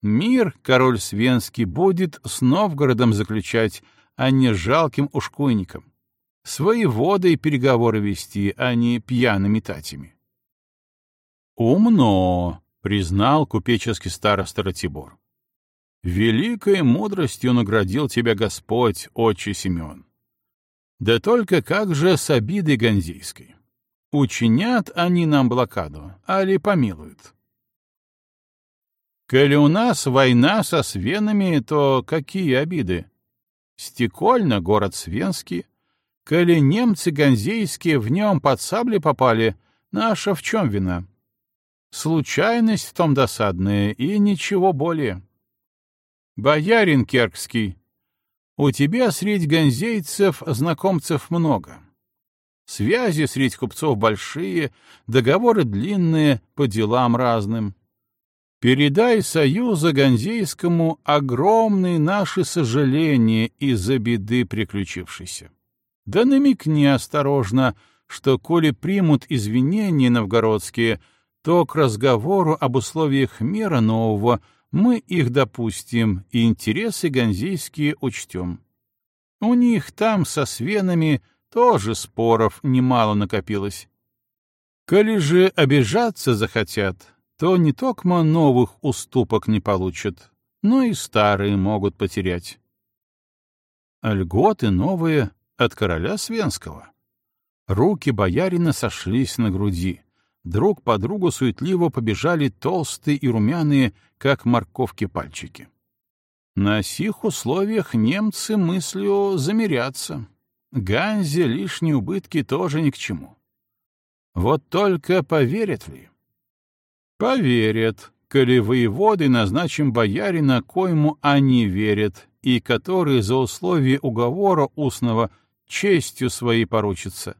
Мир король Свенский будет с Новгородом заключать, а не жалким ушкуйником свои воды переговоры вести, а не пьяными татями. «Умно», — признал купеческий староста Ратибор. Великой мудростью наградил тебя Господь, отче Семен. Да только как же с обидой ганзейской? Учинят они нам блокаду, али помилуют? Коли у нас война со свенами, то какие обиды? Стекольно город Свенский. Коли немцы ганзейские в нем под сабли попали, наша в чем вина? Случайность в том досадная и ничего более. Боярин Керкский, у тебя среди ганзейцев знакомцев много. Связи среди купцов большие, договоры длинные по делам разным. Передай Союза Ганзейскому огромные наши сожаления из-за беды приключившейся. Да намекни осторожно, что, коли примут извинения новгородские, то к разговору об условиях мира нового мы их допустим и интересы ганзейские учтем. У них там со свенами тоже споров немало накопилось. Коли же обижаться захотят, то не только новых уступок не получат, но и старые могут потерять. А льготы новые от короля Свенского. Руки боярина сошлись на груди. Друг по другу суетливо побежали толстые и румяные, как морковки пальчики. На сих условиях немцы мыслью замерятся. Ганзе лишние убытки тоже ни к чему. Вот только поверят ли? Поверят, коли воеводы назначим боярина, коему они верят, и который за условие уговора устного честью своей поручится.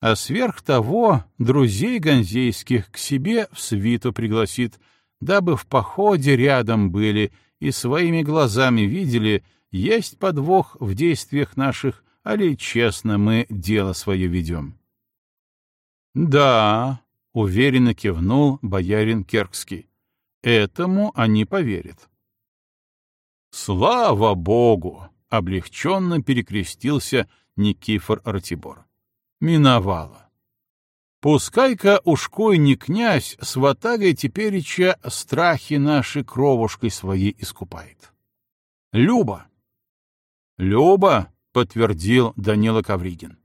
А сверх того друзей ганзейских к себе в свиту пригласит, дабы в походе рядом были и своими глазами видели, есть подвох в действиях наших, али честно мы дело свое ведем. Да, — уверенно кивнул боярин Керкский. «Этому они поверят». «Слава Богу!» — облегченно перекрестился Никифор Ратибор. «Миновало. Пускай-ка ушкой не князь с ватагой тепереча страхи наши кровушкой своей искупает. Люба!» «Люба!» — подтвердил Данила Кавригин.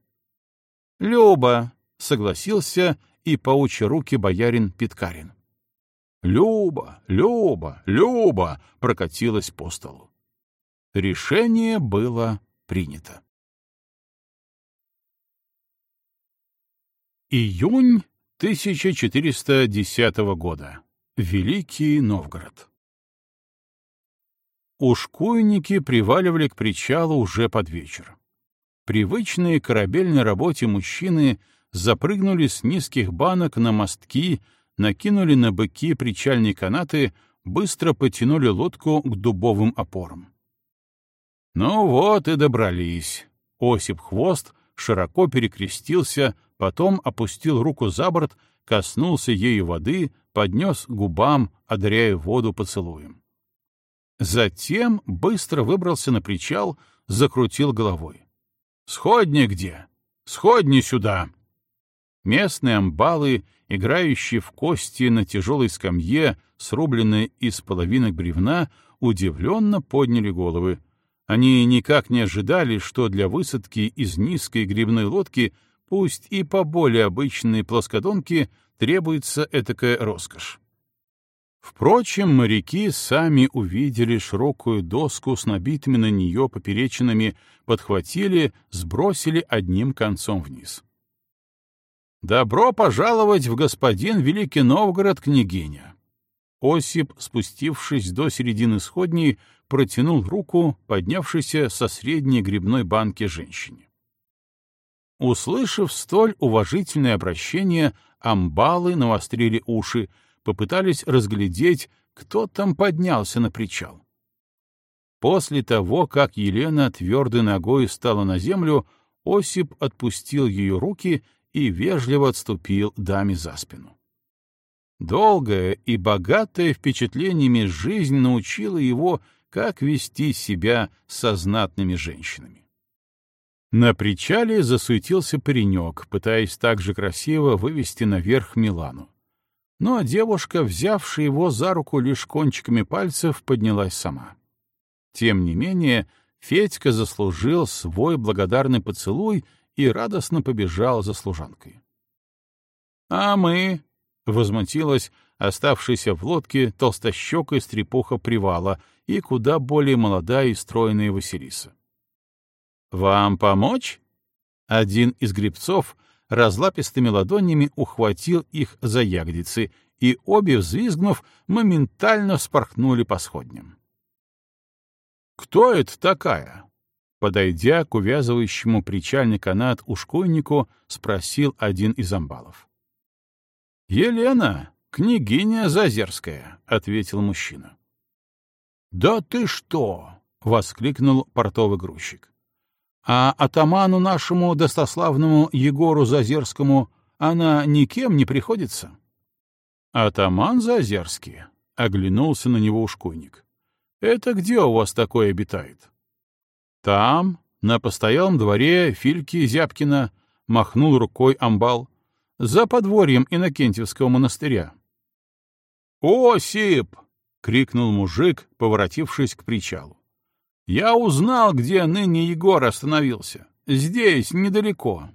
«Люба!» — согласился и паучьи руки боярин Питкарин. «Люба, Люба, Люба!» — прокатилась по столу. Решение было принято. Июнь 1410 года. Великий Новгород. Ушкуйники приваливали к причалу уже под вечер. Привычные корабельной работе мужчины — запрыгнули с низких банок на мостки, накинули на быки причальные канаты, быстро потянули лодку к дубовым опорам. Ну вот и добрались. Осип Хвост широко перекрестился, потом опустил руку за борт, коснулся ею воды, поднес губам, одаряя воду поцелуем. Затем быстро выбрался на причал, закрутил головой. «Сходни где? Сходни сюда!» Местные амбалы, играющие в кости на тяжелой скамье, срубленной из половинок бревна, удивленно подняли головы. Они никак не ожидали, что для высадки из низкой грибной лодки, пусть и по более обычной плоскодонке, требуется этакая роскошь. Впрочем, моряки сами увидели широкую доску с набитыми на нее поперечинами, подхватили, сбросили одним концом вниз. «Добро пожаловать в господин Великий Новгород, княгиня!» Осип, спустившись до середины сходней, протянул руку, поднявшейся со средней грибной банки женщине. Услышав столь уважительное обращение, амбалы навострили уши, попытались разглядеть, кто там поднялся на причал. После того, как Елена твердой ногой стала на землю, Осип отпустил ее руки и вежливо отступил даме за спину. Долгая и богатая впечатлениями жизнь научила его, как вести себя со знатными женщинами. На причале засуетился паренек, пытаясь так же красиво вывести наверх Милану. Но девушка, взявшая его за руку лишь кончиками пальцев, поднялась сама. Тем не менее, Федька заслужил свой благодарный поцелуй и радостно побежал за служанкой. «А мы?» — возмутилась оставшаяся в лодке толстощекая стрепуха привала и куда более молодая и стройная Василиса. «Вам помочь?» Один из грибцов разлапистыми ладонями ухватил их за ягодицы, и обе, взвизгнув, моментально вспорхнули по сходням. «Кто это такая?» Подойдя к увязывающему причальный канат ушкуйнику, спросил один из амбалов. «Елена, княгиня Зазерская», — ответил мужчина. «Да ты что!» — воскликнул портовый грузчик. «А атаману нашему достославному Егору Зазерскому она никем не приходится?» «Атаман Зазерский», — оглянулся на него ушкуйник. «Это где у вас такое обитает?» «Там, на постоялом дворе Фильки Зябкина», — махнул рукой амбал, — «за подворьем Иннокентьевского монастыря». «Осип!» — крикнул мужик, поворотившись к причалу. «Я узнал, где ныне Егор остановился. Здесь, недалеко».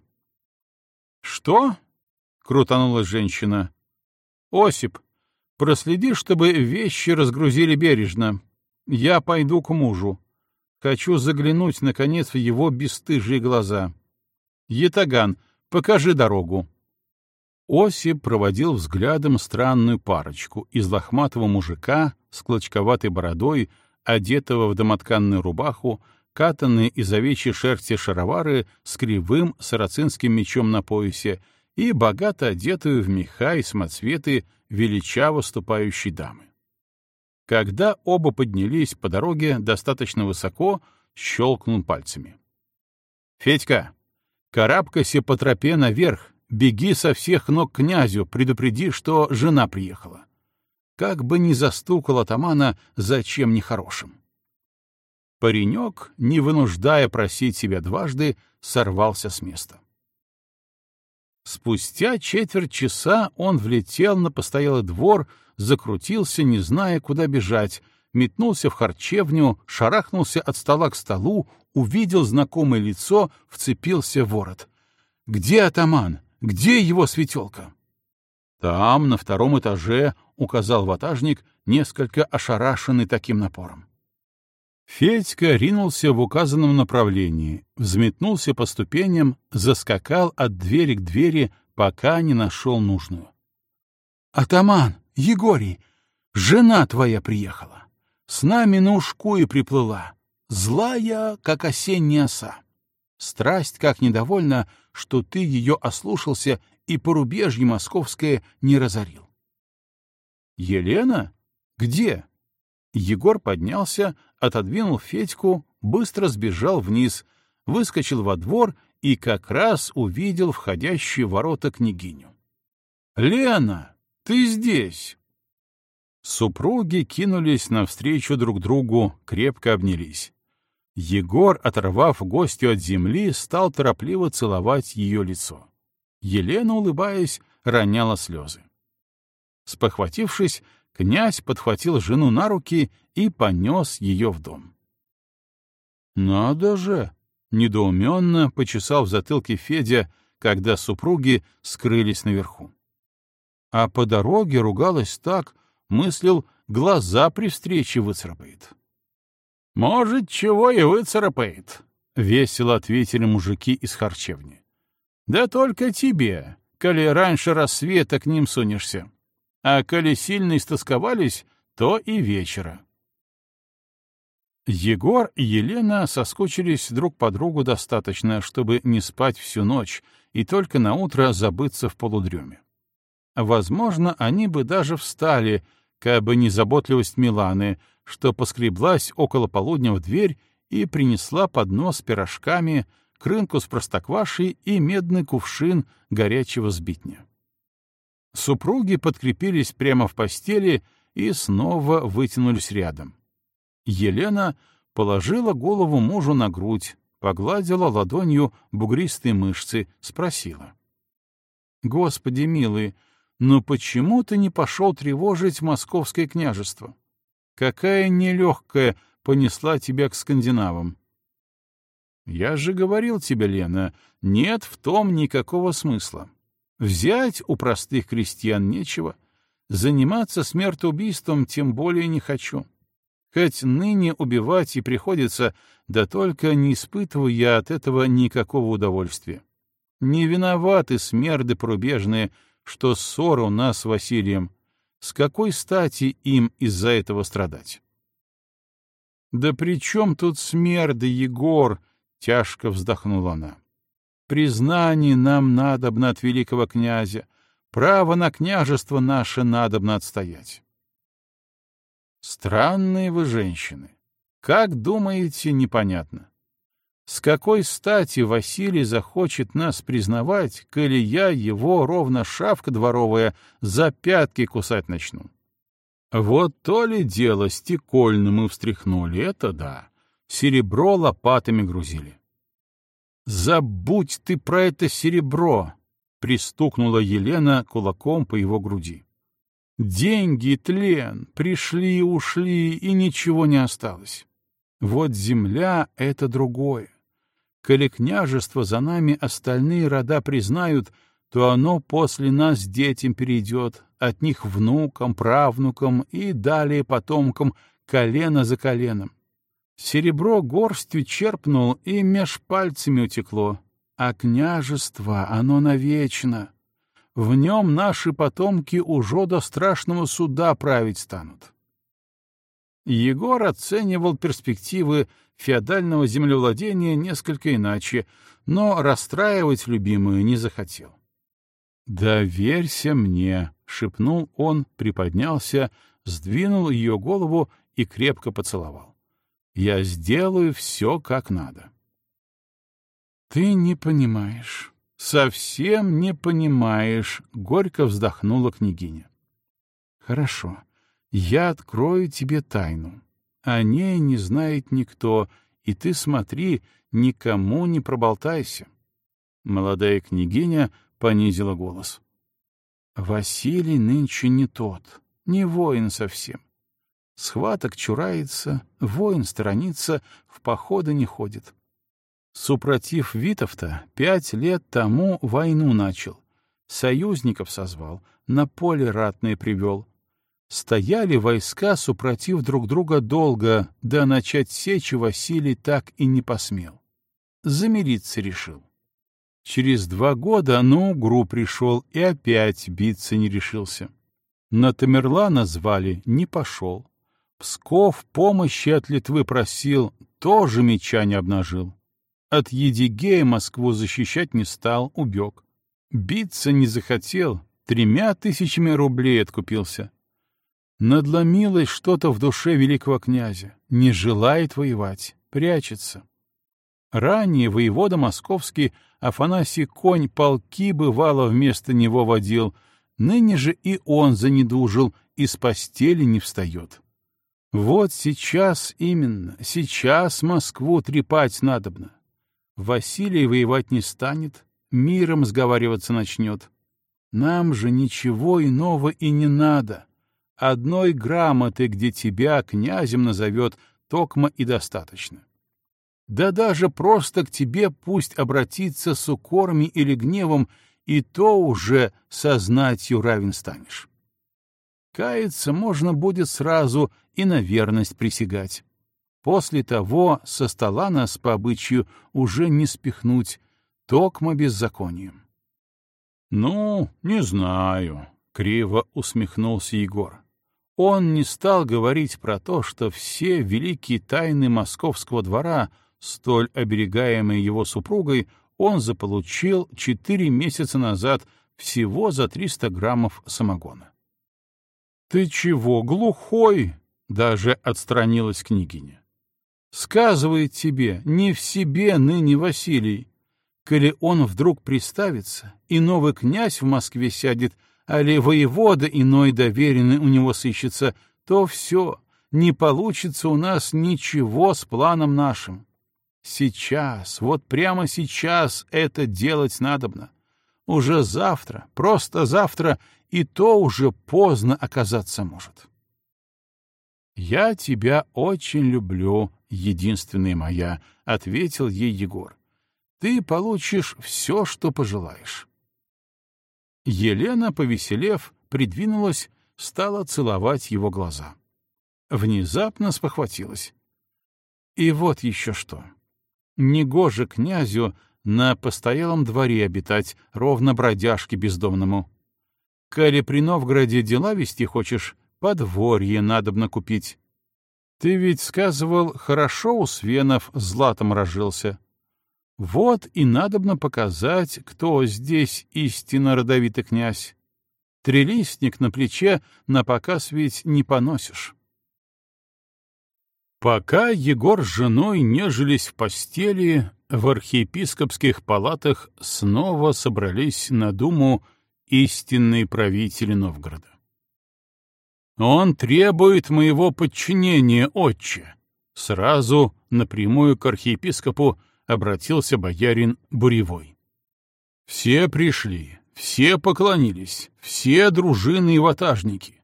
«Что?» — крутанулась женщина. «Осип, проследи, чтобы вещи разгрузили бережно. Я пойду к мужу. Хочу заглянуть, наконец, в его бесстыжие глаза. Етаган, покажи дорогу». Осип проводил взглядом странную парочку из лохматого мужика с клочковатой бородой, одетого в домотканную рубаху, катанные из овечьей шерсти шаровары с кривым сарацинским мечом на поясе и богато одетую в меха и самоцветы величаво ступающей дамы. Когда оба поднялись по дороге достаточно высоко, щелкнул пальцами. — Федька, карабкайся по тропе наверх, Беги со всех ног князю, предупреди, что жена приехала. Как бы ни застукал атамана за чем нехорошим. Паренек, не вынуждая просить себя дважды, сорвался с места. Спустя четверть часа он влетел на постоялый двор, закрутился, не зная, куда бежать, метнулся в харчевню, шарахнулся от стола к столу, увидел знакомое лицо, вцепился в ворот. «Где атаман? Где его светелка? Там, на втором этаже, указал ватажник, несколько ошарашенный таким напором. Федька ринулся в указанном направлении, взметнулся по ступеням, заскакал от двери к двери, пока не нашел нужную. «Атаман, Егорий, жена твоя приехала. С нами на ушку и приплыла. Злая, как осенняя оса. Страсть как недовольна, что ты ее ослушался и порубежье московское не разорил. «Елена? Где?» Егор поднялся, отодвинул Федьку, быстро сбежал вниз, выскочил во двор и как раз увидел входящую ворота княгиню. «Лена, ты здесь!» Супруги кинулись навстречу друг другу, крепко обнялись. Егор, оторвав гостю от земли, стал торопливо целовать ее лицо. Елена, улыбаясь, роняла слезы. Спохватившись, князь подхватил жену на руки и понес ее в дом. «Надо же!» — недоуменно почесал в затылке Федя, когда супруги скрылись наверху. А по дороге ругалась так, мыслил, глаза при встрече выцарапает. «Может, чего и выцарапает», — весело ответили мужики из харчевни. «Да только тебе, коли раньше рассвета к ним сунешься. А коли сильно истосковались, то и вечера». Егор и Елена соскучились друг по другу достаточно, чтобы не спать всю ночь и только на утро забыться в полудреме. Возможно, они бы даже встали, как бы не заботливость Миланы, что поскреблась около полудня в дверь и принесла поднос пирожками, крынку с простоквашей и медный кувшин горячего сбитня. Супруги подкрепились прямо в постели и снова вытянулись рядом. Елена положила голову мужу на грудь, погладила ладонью бугристые мышцы, спросила. — Господи милый, но почему ты не пошел тревожить московское княжество? Какая нелегкая понесла тебя к скандинавам. Я же говорил тебе, Лена, нет в том никакого смысла. Взять у простых крестьян нечего, заниматься смертоубийством тем более не хочу. Хоть ныне убивать и приходится, да только не испытываю я от этого никакого удовольствия. Не виноваты смерды порубежные, что ссора у нас с Василием. С какой стати им из-за этого страдать? «Да при чем тут смерды, Егор?» — тяжко вздохнула она. «Признание нам надобно от великого князя, право на княжество наше надобно отстоять». Странные вы женщины. Как думаете, непонятно. С какой стати Василий захочет нас признавать, коли я его ровно шавка дворовая за пятки кусать начну? Вот то ли дело стекольно мы встряхнули, это да. Серебро лопатами грузили. «Забудь ты про это серебро!» — пристукнула Елена кулаком по его груди. Деньги, тлен, пришли, ушли, и ничего не осталось. Вот земля — это другое. Коли княжество за нами остальные рода признают, то оно после нас детям перейдет, от них внукам, правнукам и далее потомкам, колено за коленом. Серебро горстью черпнул и меж пальцами утекло, а княжество, оно навечно в нем наши потомки уже до страшного суда править станут. Егор оценивал перспективы феодального землевладения несколько иначе, но расстраивать любимую не захотел. «Доверься мне», — шепнул он, приподнялся, сдвинул ее голову и крепко поцеловал. «Я сделаю все как надо». «Ты не понимаешь. «Совсем не понимаешь», — горько вздохнула княгиня. «Хорошо, я открою тебе тайну. О ней не знает никто, и ты смотри, никому не проболтайся». Молодая княгиня понизила голос. «Василий нынче не тот, не воин совсем. Схваток чурается, воин сторонится, в походы не ходит. Супротив Витовта пять лет тому войну начал, союзников созвал, на поле ратное привел. Стояли войска, супротив друг друга долго, да начать сечь Василий так и не посмел. Замириться решил. Через два года на Угру пришел и опять биться не решился. На Тамерлана звали, не пошел. Псков помощи от Литвы просил, тоже меча не обнажил. От Едигея Москву защищать не стал, убег. Биться не захотел, тремя тысячами рублей откупился. Надломилось что-то в душе великого князя, не желает воевать, прячется. Ранее воевода московский Афанасий Конь полки бывало вместо него водил, ныне же и он занедужил, из постели не встает. Вот сейчас именно, сейчас Москву трепать надобно. Василий воевать не станет, миром сговариваться начнет. Нам же ничего иного и не надо. Одной грамоты, где тебя князем назовет, токма и достаточно. Да даже просто к тебе пусть обратиться с укорами или гневом, и то уже сознатью равен станешь. Каяться можно будет сразу и на верность присягать. После того со стола нас по обычаю уже не спихнуть, токмо беззаконием. — Ну, не знаю, — криво усмехнулся Егор. Он не стал говорить про то, что все великие тайны московского двора, столь оберегаемые его супругой, он заполучил четыре месяца назад всего за триста граммов самогона. — Ты чего, глухой? — даже отстранилась княгиня. Сказывает тебе, не в себе ныне Василий. Коли он вдруг приставится, и новый князь в Москве сядет, али воевода иной доверенный у него сыщется, то все, не получится у нас ничего с планом нашим. Сейчас, вот прямо сейчас это делать надобно. Уже завтра, просто завтра, и то уже поздно оказаться может. «Я тебя очень люблю, единственная моя», — ответил ей Егор. «Ты получишь все, что пожелаешь». Елена, повеселев, придвинулась, стала целовать его глаза. Внезапно спохватилась. И вот еще что. Негоже князю на постоялом дворе обитать, ровно бродяжке бездомному. Коли при Новгороде дела вести хочешь, подворье надобно купить. Ты ведь, сказывал, хорошо у свенов златом разжился. Вот и надобно показать, кто здесь истинно родовитый князь. Трелистник на плече на показ ведь не поносишь. Пока Егор с женой нежились в постели, в архиепископских палатах снова собрались на думу истинные правители Новгорода. «Он требует моего подчинения, отче!» Сразу напрямую к архиепископу обратился боярин Буревой. Все пришли, все поклонились, все дружины и ватажники.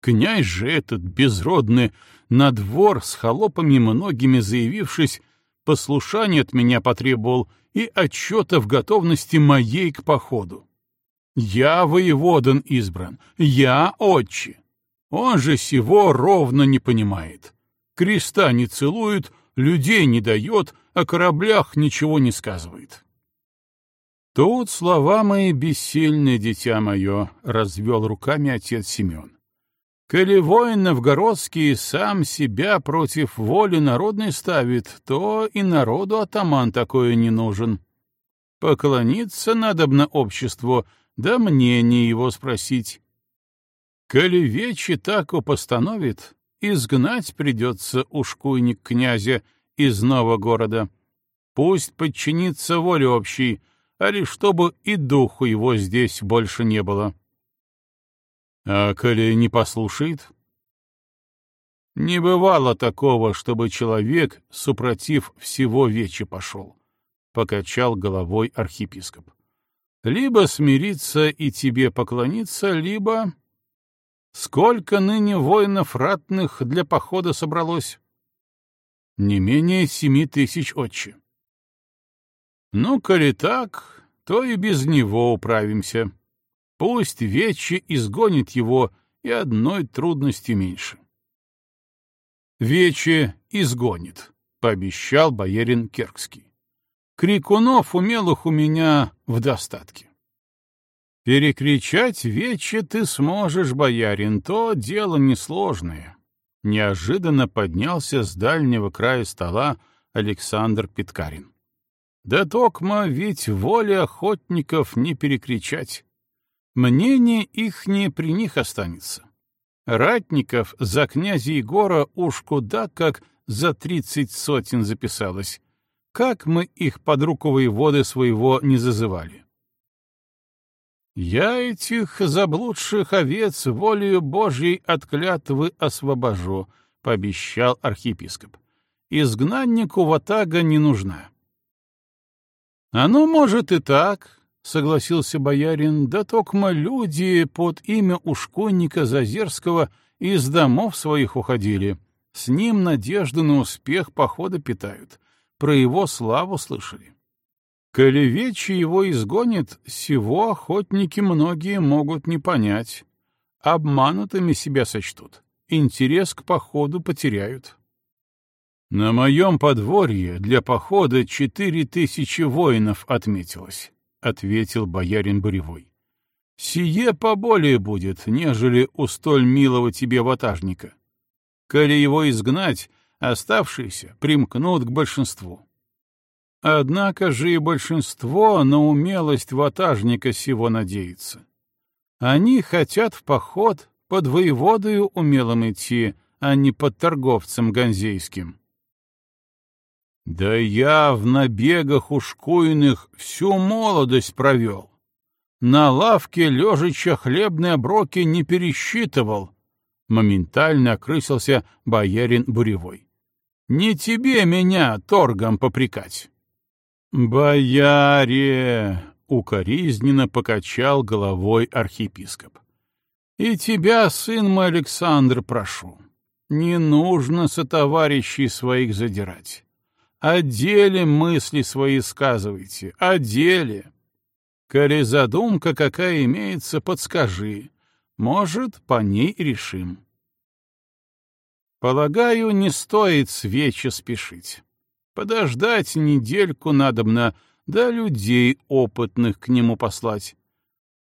Князь же этот безродный на двор с холопами многими заявившись, послушание от меня потребовал и отчета в готовности моей к походу. Я воеводан избран, я отче. Он же сего ровно не понимает. Креста не целует, людей не дает, о кораблях ничего не сказывает. Тут слова мои бессильны, дитя мое, — развел руками отец Семен. Коли воин новгородский сам себя против воли народной ставит, то и народу атаман такое не нужен. Поклониться надобно обществу, да мнение его спросить. Коли вечи так постановит, изгнать придется ушкуйник князя из нового города. Пусть подчинится воле общей, а лишь чтобы и духу его здесь больше не было. А коли не послушает? Не бывало такого, чтобы человек, супротив всего вечи пошел, — покачал головой архиепископ. Либо смириться и тебе поклониться, либо... Сколько ныне воинов ратных для похода собралось? Не менее семи тысяч отче. Ну, коли так, то и без него управимся. Пусть Вече изгонит его, и одной трудности меньше. Вече изгонит, — пообещал боярин Керкский. Крикунов умелых у меня в достатке. Перекричать Вече ты сможешь, боярин, то дело несложное. Неожиданно поднялся с дальнего края стола Александр Питкарин. Да токма ведь воли охотников не перекричать. Мнение их не при них останется. Ратников за князя Егора уж куда как за тридцать сотен записалось. Как мы их под руку воеводы своего не зазывали. «Я этих заблудших овец волею Божьей от клятвы освобожу», — пообещал архиепископ. «Изгнаннику ватага не нужна». «А ну, может, и так», — согласился боярин, — да токмо люди под имя ушконника Зазерского из домов своих уходили. С ним надежды на успех похода питают. Про его славу слышали. Коли вечи его изгонит, сего охотники многие могут не понять. Обманутыми себя сочтут. Интерес к походу потеряют. На моем подворье для похода четыре тысячи воинов отметилось. — ответил боярин Буревой. — Сие поболее будет, нежели у столь милого тебе ватажника. Коли его изгнать, оставшиеся примкнут к большинству. Однако же и большинство на умелость ватажника сего надеется. Они хотят в поход под воеводою умелым идти, а не под торговцем ганзейским. Да я в набегах ушкуйных всю молодость провел. На лавке лежача хлебные оброки не пересчитывал. Моментально окрысился боярин Буревой. Не тебе меня торгом попрекать. Бояре! Укоризненно покачал головой архиепископ. И тебя, сын мой Александр, прошу. Не нужно со товарищей своих задирать. О деле мысли свои сказывайте, о деле. Коли задумка какая имеется, подскажи. Может, по ней решим. Полагаю, не стоит свечи спешить. Подождать недельку надобно, да людей опытных к нему послать.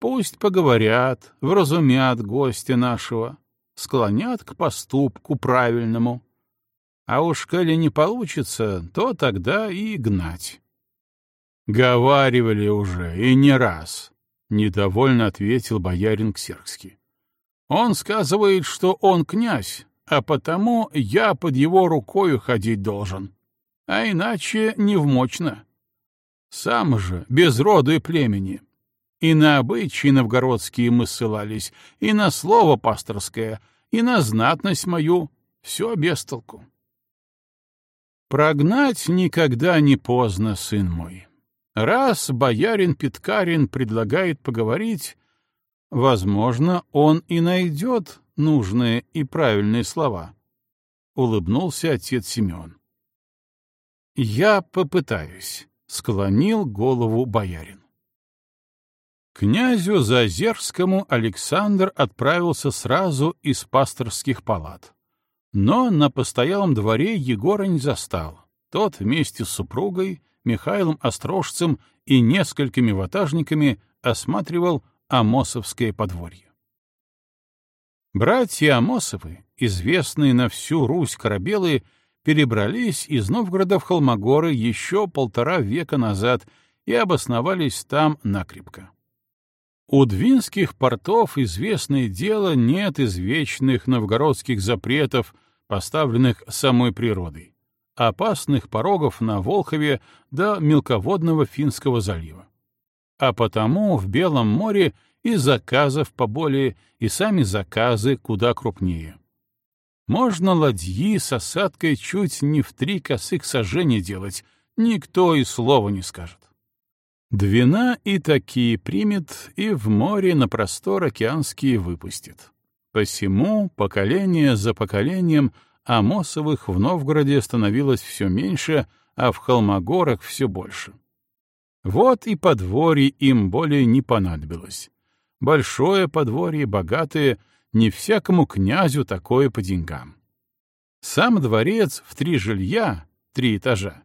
Пусть поговорят, вразумят гостя нашего, склонят к поступку правильному. А уж коли не получится, то тогда и гнать. Говаривали уже, и не раз, — недовольно ответил боярин Ксеркский. Он сказывает, что он князь, а потому я под его рукою ходить должен. А иначе невмочно. Сам же, без роду и племени. И на обычаи новгородские мы ссылались, и на слово пасторское, и на знатность мою. Все без толку. Прогнать никогда не поздно, сын мой. Раз боярин Питкарин предлагает поговорить, возможно, он и найдет нужные и правильные слова. Улыбнулся отец Семен. Я попытаюсь, склонил голову боярин. Князю Зазерскому Александр отправился сразу из пасторских палат. Но на постоялом дворе Егора не застал. Тот вместе с супругой, Михаилом Острожцем и несколькими ватажниками осматривал Амосовское подворье. Братья Амосовы, известные на всю Русь корабелы, перебрались из Новгорода в Холмогоры еще полтора века назад и обосновались там накрепко. У двинских портов известное дело нет извечных новгородских запретов, поставленных самой природой, опасных порогов на Волхове до мелководного Финского залива. А потому в Белом море и заказов поболее, и сами заказы куда крупнее. Можно ладьи с осадкой чуть не в три косых сожжения делать, никто и слова не скажет. Двина и такие примет, и в море на простор океанские выпустит. Посему поколение за поколением Амосовых в Новгороде становилось все меньше, а в Холмогорах все больше. Вот и подворье им более не понадобилось. Большое подворье, богатое, не всякому князю такое по деньгам. Сам дворец в три жилья, три этажа,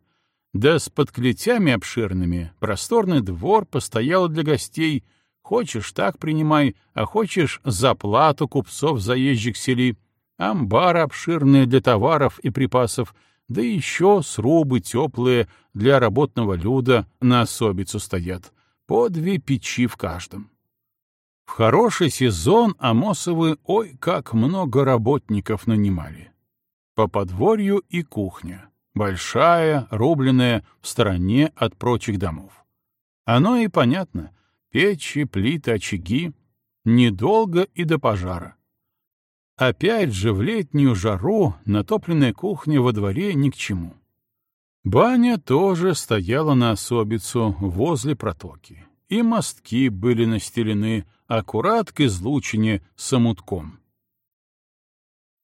да с подклетями обширными, просторный двор постоял для гостей, хочешь так принимай, а хочешь за плату купцов заезжих сели, амбары обширные для товаров и припасов, да еще срубы теплые для работного люда на особицу стоят, по две печи в каждом. В хороший сезон Амосовы ой как много работников нанимали. По подворью и кухня, большая, рубленная, в стороне от прочих домов. Оно и понятно, печи, плиты, очаги, недолго и до пожара. Опять же, в летнюю жару натопленная кухня во дворе ни к чему. Баня тоже стояла на особицу возле протоки, и мостки были настелены, аккурат к излучине самутком.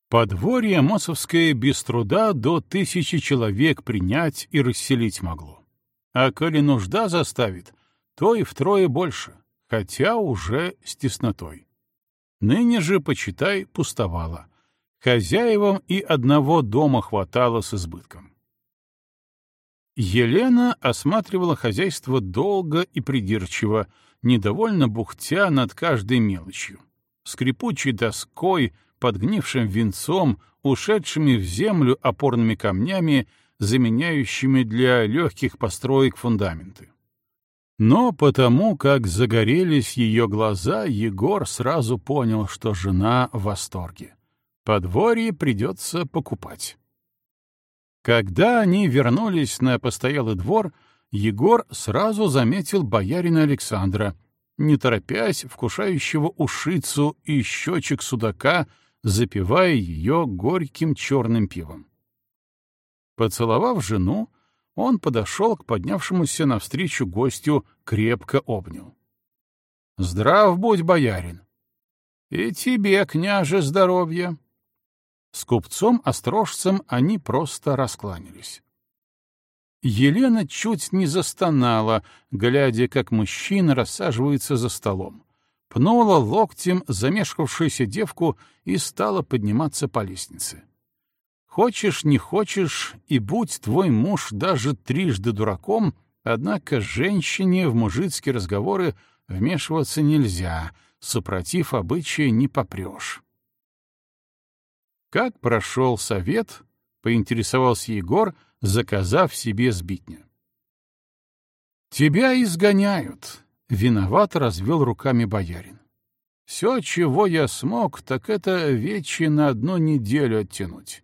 Подворье Мосовское без труда до тысячи человек принять и расселить могло. А коли нужда заставит, то и втрое больше, хотя уже с теснотой. Ныне же, почитай, пустовало. Хозяевам и одного дома хватало с избытком. Елена осматривала хозяйство долго и придирчиво, недовольно бухтя над каждой мелочью. Скрипучей доской, подгнившим венцом, ушедшими в землю опорными камнями, заменяющими для легких построек фундаменты. Но потому, как загорелись ее глаза, Егор сразу понял, что жена в восторге. Подворье придется покупать. Когда они вернулись на постоялый двор, Егор сразу заметил боярина Александра, не торопясь, вкушающего ушицу и щечек судака, запивая ее горьким черным пивом. Поцеловав жену, он подошел к поднявшемуся навстречу гостю, крепко обнял. — Здрав будь, боярин! — И тебе, княже, здоровья! С купцом-острожцем они просто раскланялись. Елена чуть не застонала, глядя, как мужчина рассаживается за столом. Пнула локтем замешкавшуюся девку и стала подниматься по лестнице. Хочешь, не хочешь, и будь твой муж даже трижды дураком, однако женщине в мужицкие разговоры вмешиваться нельзя, супротив обычая не попрешь. Как прошел совет, поинтересовался Егор, заказав себе сбитня. «Тебя изгоняют», — виноват развел руками боярин. «Все, чего я смог, так это вечи на одну неделю оттянуть.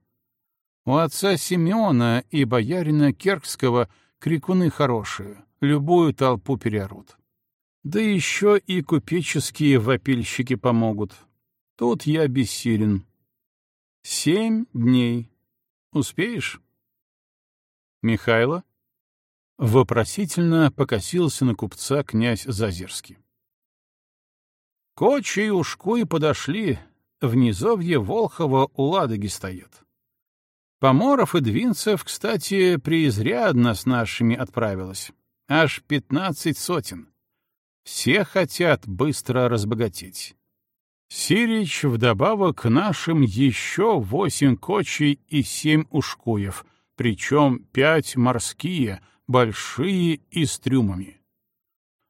У отца Семена и боярина Керкского крикуны хорошие, любую толпу переорут. Да еще и купеческие вопильщики помогут. Тут я бессилен. Семь дней. Успеешь?» Михайло? Вопросительно покосился на купца князь Зазерский. Кочи и Ушкуй подошли, в низовье Волхова у Ладоги стоят. Поморов и Двинцев, кстати, преизрядно с нашими отправилось. Аж пятнадцать сотен. Все хотят быстро разбогатеть. Сирич вдобавок к нашим еще восемь кочей и семь ушкуев — причем пять морские, большие и с трюмами.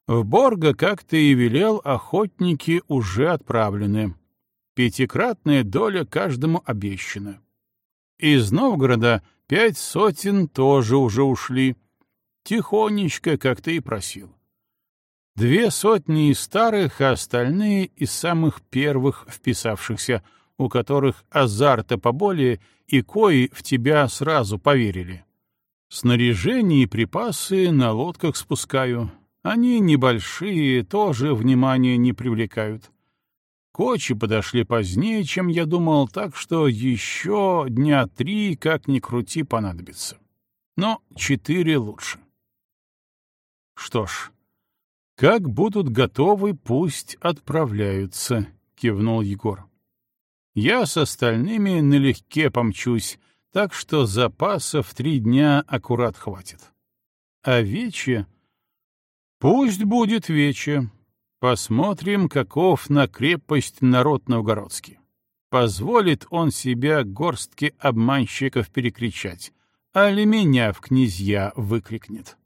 В Борго, как ты и велел, охотники уже отправлены. Пятикратная доля каждому обещана. Из Новгорода пять сотен тоже уже ушли. Тихонечко, как ты и просил. Две сотни из старых, а остальные из самых первых вписавшихся — у которых азарта поболее и кои в тебя сразу поверили. Снаряжение и припасы на лодках спускаю. Они небольшие, тоже внимания не привлекают. Кочи подошли позднее, чем я думал, так что еще дня три, как ни крути, понадобится. Но четыре лучше. Что ж, как будут готовы, пусть отправляются, — кивнул Егор. Я с остальными налегке помчусь, так что запасов три дня аккурат хватит. А вече... Пусть будет вече. Посмотрим, каков на крепость народ новгородский. Позволит он себя горстке обманщиков перекричать, али меня в князья выкрикнет.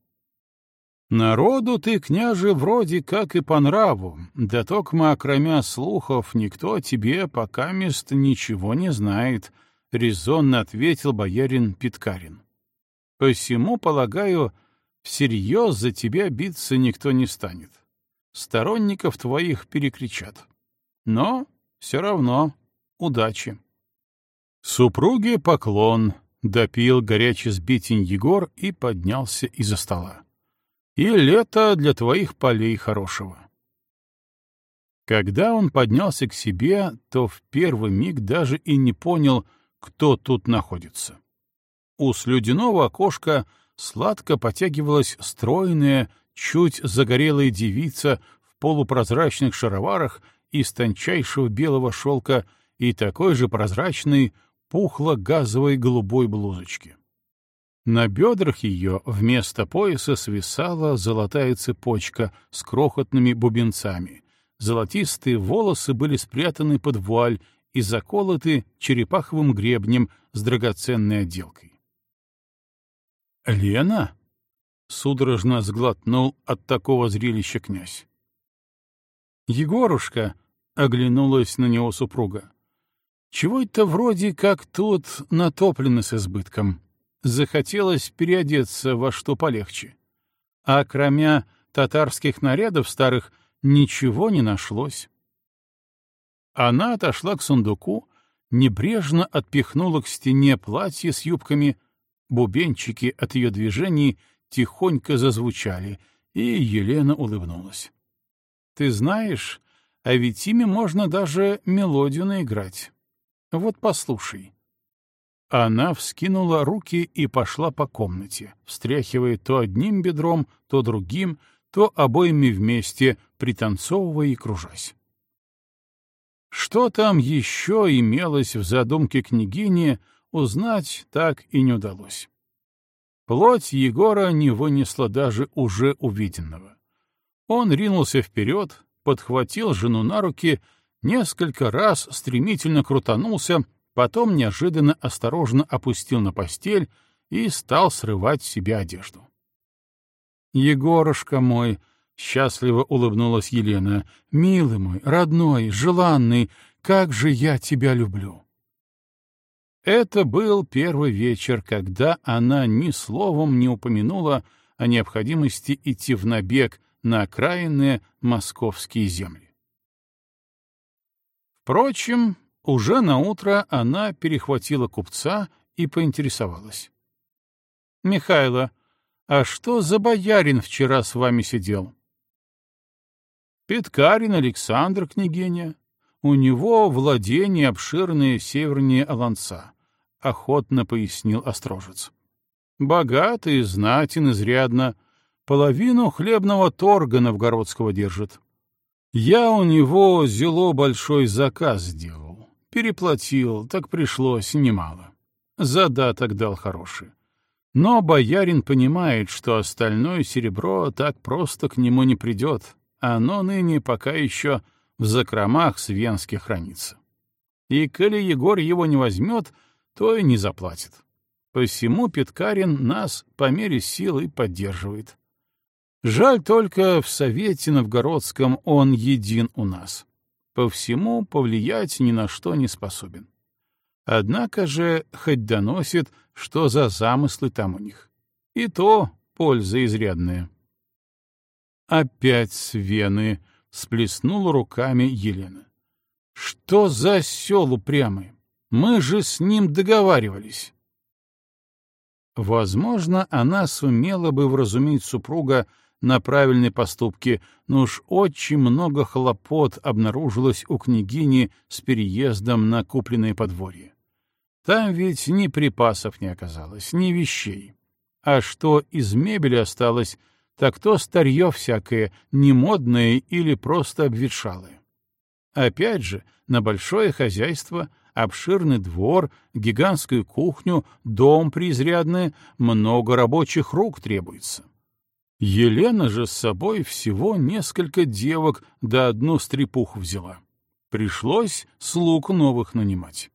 Народу ты, княже, вроде как и по нраву, да токма, окромя слухов, никто тебе пока мест ничего не знает, — резонно ответил боярин Питкарин. Посему, полагаю, всерьез за тебя биться никто не станет. Сторонников твоих перекричат. Но все равно удачи. Супруге поклон, — допил горячий сбитень Егор и поднялся из-за стола и лето для твоих полей хорошего. Когда он поднялся к себе, то в первый миг даже и не понял, кто тут находится. У слюдяного окошка сладко потягивалась стройная, чуть загорелая девица в полупрозрачных шароварах из тончайшего белого шелка и такой же прозрачной, пухло-газовой голубой блузочки. На бедрах ее вместо пояса свисала золотая цепочка с крохотными бубенцами. Золотистые волосы были спрятаны под вуаль и заколоты черепаховым гребнем с драгоценной отделкой. «Лена?» — судорожно сглотнул от такого зрелища князь. «Егорушка!» — оглянулась на него супруга. «Чего это вроде как тут натоплено с избытком?» Захотелось переодеться во что полегче. А кроме татарских нарядов старых ничего не нашлось. Она отошла к сундуку, небрежно отпихнула к стене платье с юбками, бубенчики от ее движений тихонько зазвучали, и Елена улыбнулась. — Ты знаешь, а ведь ими можно даже мелодию наиграть. Вот послушай. Она вскинула руки и пошла по комнате, встряхивая то одним бедром, то другим, то обоими вместе, пританцовывая и кружась. Что там еще имелось в задумке княгини, узнать так и не удалось. Плоть Егора не вынесла даже уже увиденного. Он ринулся вперед, подхватил жену на руки, несколько раз стремительно крутанулся, потом неожиданно осторожно опустил на постель и стал срывать с себя одежду. «Егорушка мой!» — счастливо улыбнулась Елена. «Милый мой, родной, желанный, как же я тебя люблю!» Это был первый вечер, когда она ни словом не упомянула о необходимости идти в набег на окраинные московские земли. Впрочем, уже на утро она перехватила купца и поинтересовалась. — Михайло, а что за боярин вчера с вами сидел? — Петкарин Александр, княгиня. У него владение обширные севернее Аланца, — охотно пояснил Острожец. Богатый, знатен изрядно, половину хлебного торга новгородского держит. Я у него зело большой заказ сделал. Переплатил, так пришлось немало. Задаток дал хороший. Но боярин понимает, что остальное серебро так просто к нему не придет, а оно ныне пока еще в закромах свенских хранится. И коли Егор его не возьмет, то и не заплатит. Посему Петкарин нас по мере силы поддерживает. Жаль только в Совете Новгородском он един у нас. По всему повлиять ни на что не способен. Однако же хоть доносит, что за замыслы там у них. И то польза изрядная. Опять Вены сплеснула руками Елена. Что за сел упрямый? Мы же с ним договаривались. Возможно, она сумела бы вразумить супруга на правильные поступки, но уж очень много хлопот обнаружилось у княгини с переездом на купленное подворье. Там ведь ни припасов не оказалось, ни вещей. А что из мебели осталось, так то старье всякое, немодное или просто обветшалое. Опять же, на большое хозяйство, обширный двор, гигантскую кухню, дом преизрядный, много рабочих рук требуется. Елена же с собой всего несколько девок да одну стрепуху взяла. Пришлось слуг новых нанимать.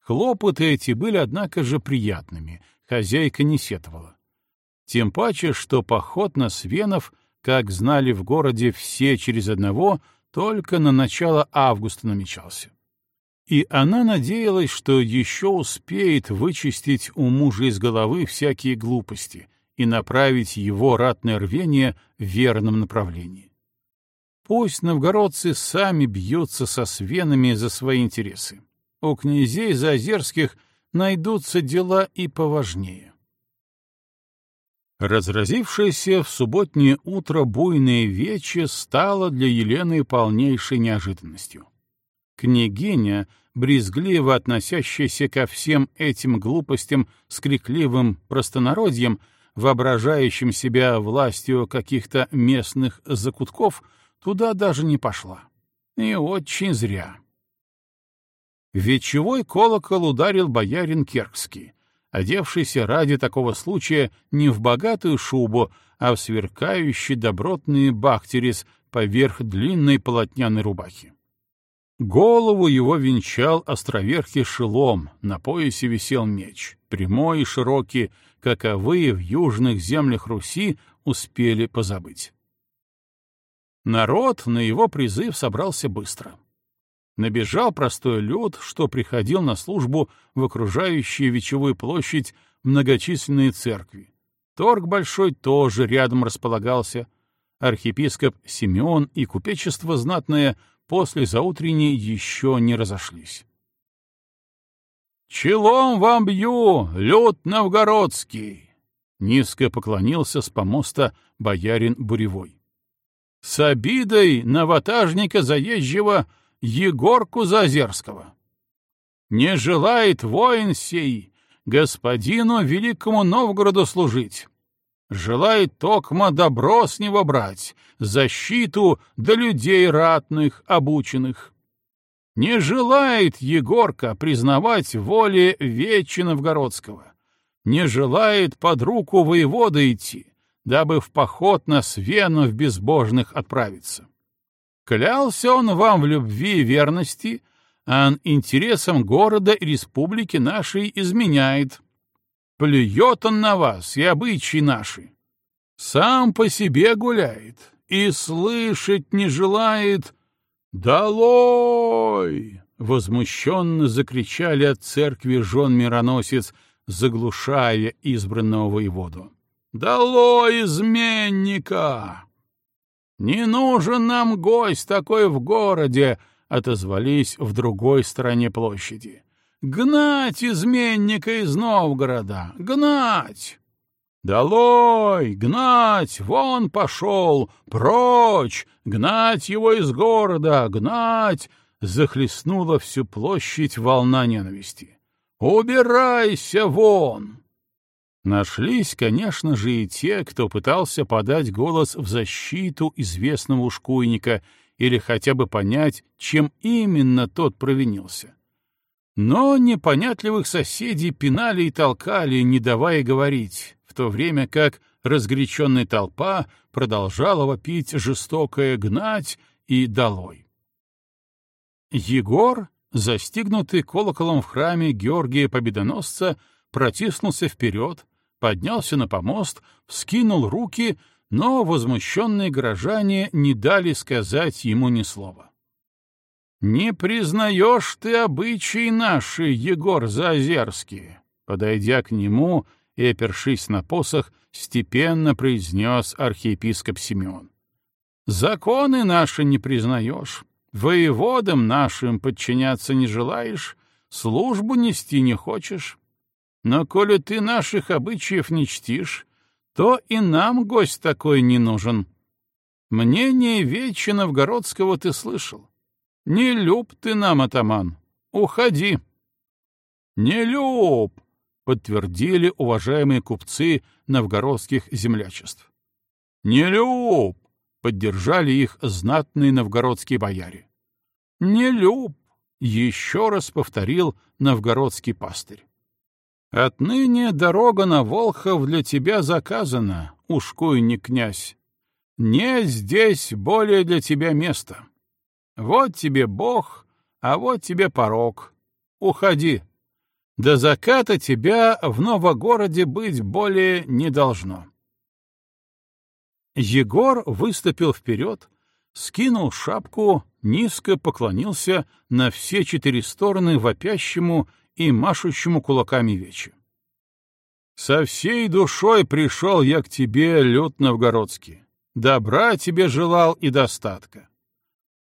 Хлопоты эти были, однако же, приятными, хозяйка не сетовала. Тем паче, что поход на Свенов, как знали в городе все через одного, только на начало августа намечался. И она надеялась, что еще успеет вычистить у мужа из головы всякие глупости и направить его ратное рвение в верном направлении. Пусть новгородцы сами бьются со свенами за свои интересы у князей Заозерских найдутся дела и поважнее. Разразившееся в субботнее утро буйное вече стало для Елены полнейшей неожиданностью. Княгиня, брезгливо относящаяся ко всем этим глупостям с крикливым простонародьем, воображающим себя властью каких-то местных закутков, туда даже не пошла. И очень зря. Вечевой колокол ударил боярин Керкский, одевшийся ради такого случая не в богатую шубу, а в сверкающий добротный бахтерис поверх длинной полотняной рубахи. Голову его венчал островерхий шелом, на поясе висел меч, прямой и широкий, каковые в южных землях Руси успели позабыть. Народ на его призыв собрался быстро. Набежал простой люд, что приходил на службу в окружающие Вечевую площадь многочисленные церкви. Торг большой тоже рядом располагался. Архиепископ Симеон и купечество знатное после заутренней еще не разошлись. «Челом вам бью, люд новгородский!» — низко поклонился с помоста боярин Буревой. «С обидой на ватажника заезжего Егорку Зазерского. Не желает воин сей господину великому Новгороду служить. Желает токма добро с него брать, защиту до людей ратных, обученных. Не желает Егорка признавать воли Вечи Новгородского, не желает под руку воевода идти, дабы в поход на Свену в безбожных отправиться. Клялся он вам в любви и верности, а интересам города и республики нашей изменяет. Плюет он на вас и обычаи наши. Сам по себе гуляет и слышать не желает. «Долой!» — возмущенно закричали от церкви жен-мироносец, заглушая избранного воеводу. «Долой изменника!» «Не нужен нам гость такой в городе!» — отозвались в другой стороне площади. «Гнать изменника из Новгорода! Гнать!» «Долой! Гнать! Вон пошел! Прочь! Гнать его из города! Гнать!» Захлестнула всю площадь волна ненависти. «Убирайся вон!» Нашлись, конечно же, и те, кто пытался подать голос в защиту известного ушкуйника или хотя бы понять, чем именно тот провинился. Но непонятливых соседей пинали и толкали, не давая говорить, в то время как разгоряченная толпа продолжала вопить жестокое «гнать» и «долой». Егор, застигнутый колоколом в храме Георгия Победоносца, протиснулся вперед, поднялся на помост, вскинул руки, но возмущенные горожане не дали сказать ему ни слова. «Не признаешь ты обычаи наши, Егор Заозерский!» Подойдя к нему и опершись на посох, степенно произнес архиепископ Симеон. «Законы наши не признаешь, воеводам нашим подчиняться не желаешь, службу нести не хочешь. Но коли ты наших обычаев не чтишь, то и нам гость такой не нужен. Мнение Вечи Новгородского ты слышал. Не люб ты нам, атаман, уходи. Не люб, подтвердили уважаемые купцы новгородских землячеств. Не люб, поддержали их знатные новгородские бояре. Не люб, еще раз повторил новгородский пастырь. Отныне дорога на Волхов для тебя заказана, ушкуйник князь. Нет здесь более для тебя места. Вот тебе Бог, а вот тебе порог. Уходи. До заката тебя в Новогороде быть более не должно. Егор выступил вперед, скинул шапку, низко поклонился на все четыре стороны вопящему и машущему кулаками вечи. «Со всей душой пришел я к тебе, Люд Новгородский. Добра тебе желал и достатка.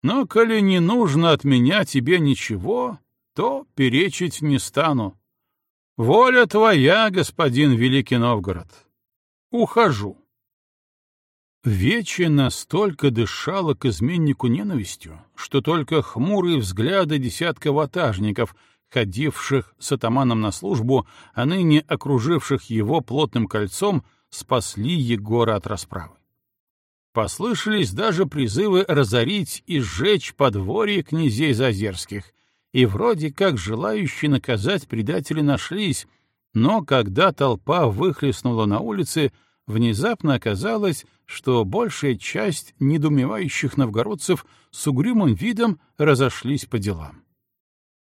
Но, коли не нужно от меня тебе ничего, то перечить не стану. Воля твоя, господин Великий Новгород. Ухожу». Вече настолько дышала к изменнику ненавистью, что только хмурые взгляды десятка ватажников — ходивших с атаманом на службу, а ныне окруживших его плотным кольцом, спасли Егора от расправы. Послышались даже призывы разорить и сжечь подворье князей Зазерских, и вроде как желающие наказать предателей нашлись, но когда толпа выхлестнула на улице, внезапно оказалось, что большая часть недумевающих новгородцев с угрюмым видом разошлись по делам.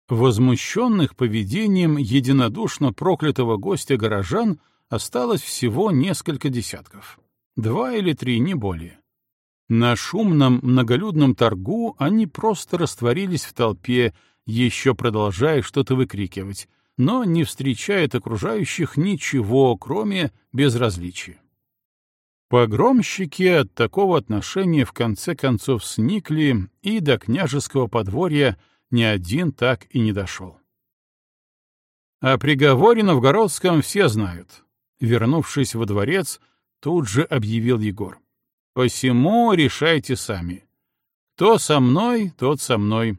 Возмущенных поведением единодушно проклятого гостя горожан осталось всего несколько десятков. Два или три, не более. На шумном многолюдном торгу они просто растворились в толпе, еще продолжая что-то выкрикивать, но не встречая от окружающих ничего, кроме безразличия. Погромщики от такого отношения в конце концов сникли и до княжеского подворья ни один так и не дошел. О приговоре новгородском все знают. Вернувшись во дворец, тут же объявил Егор. Посему решайте сами. Кто со мной, тот со мной.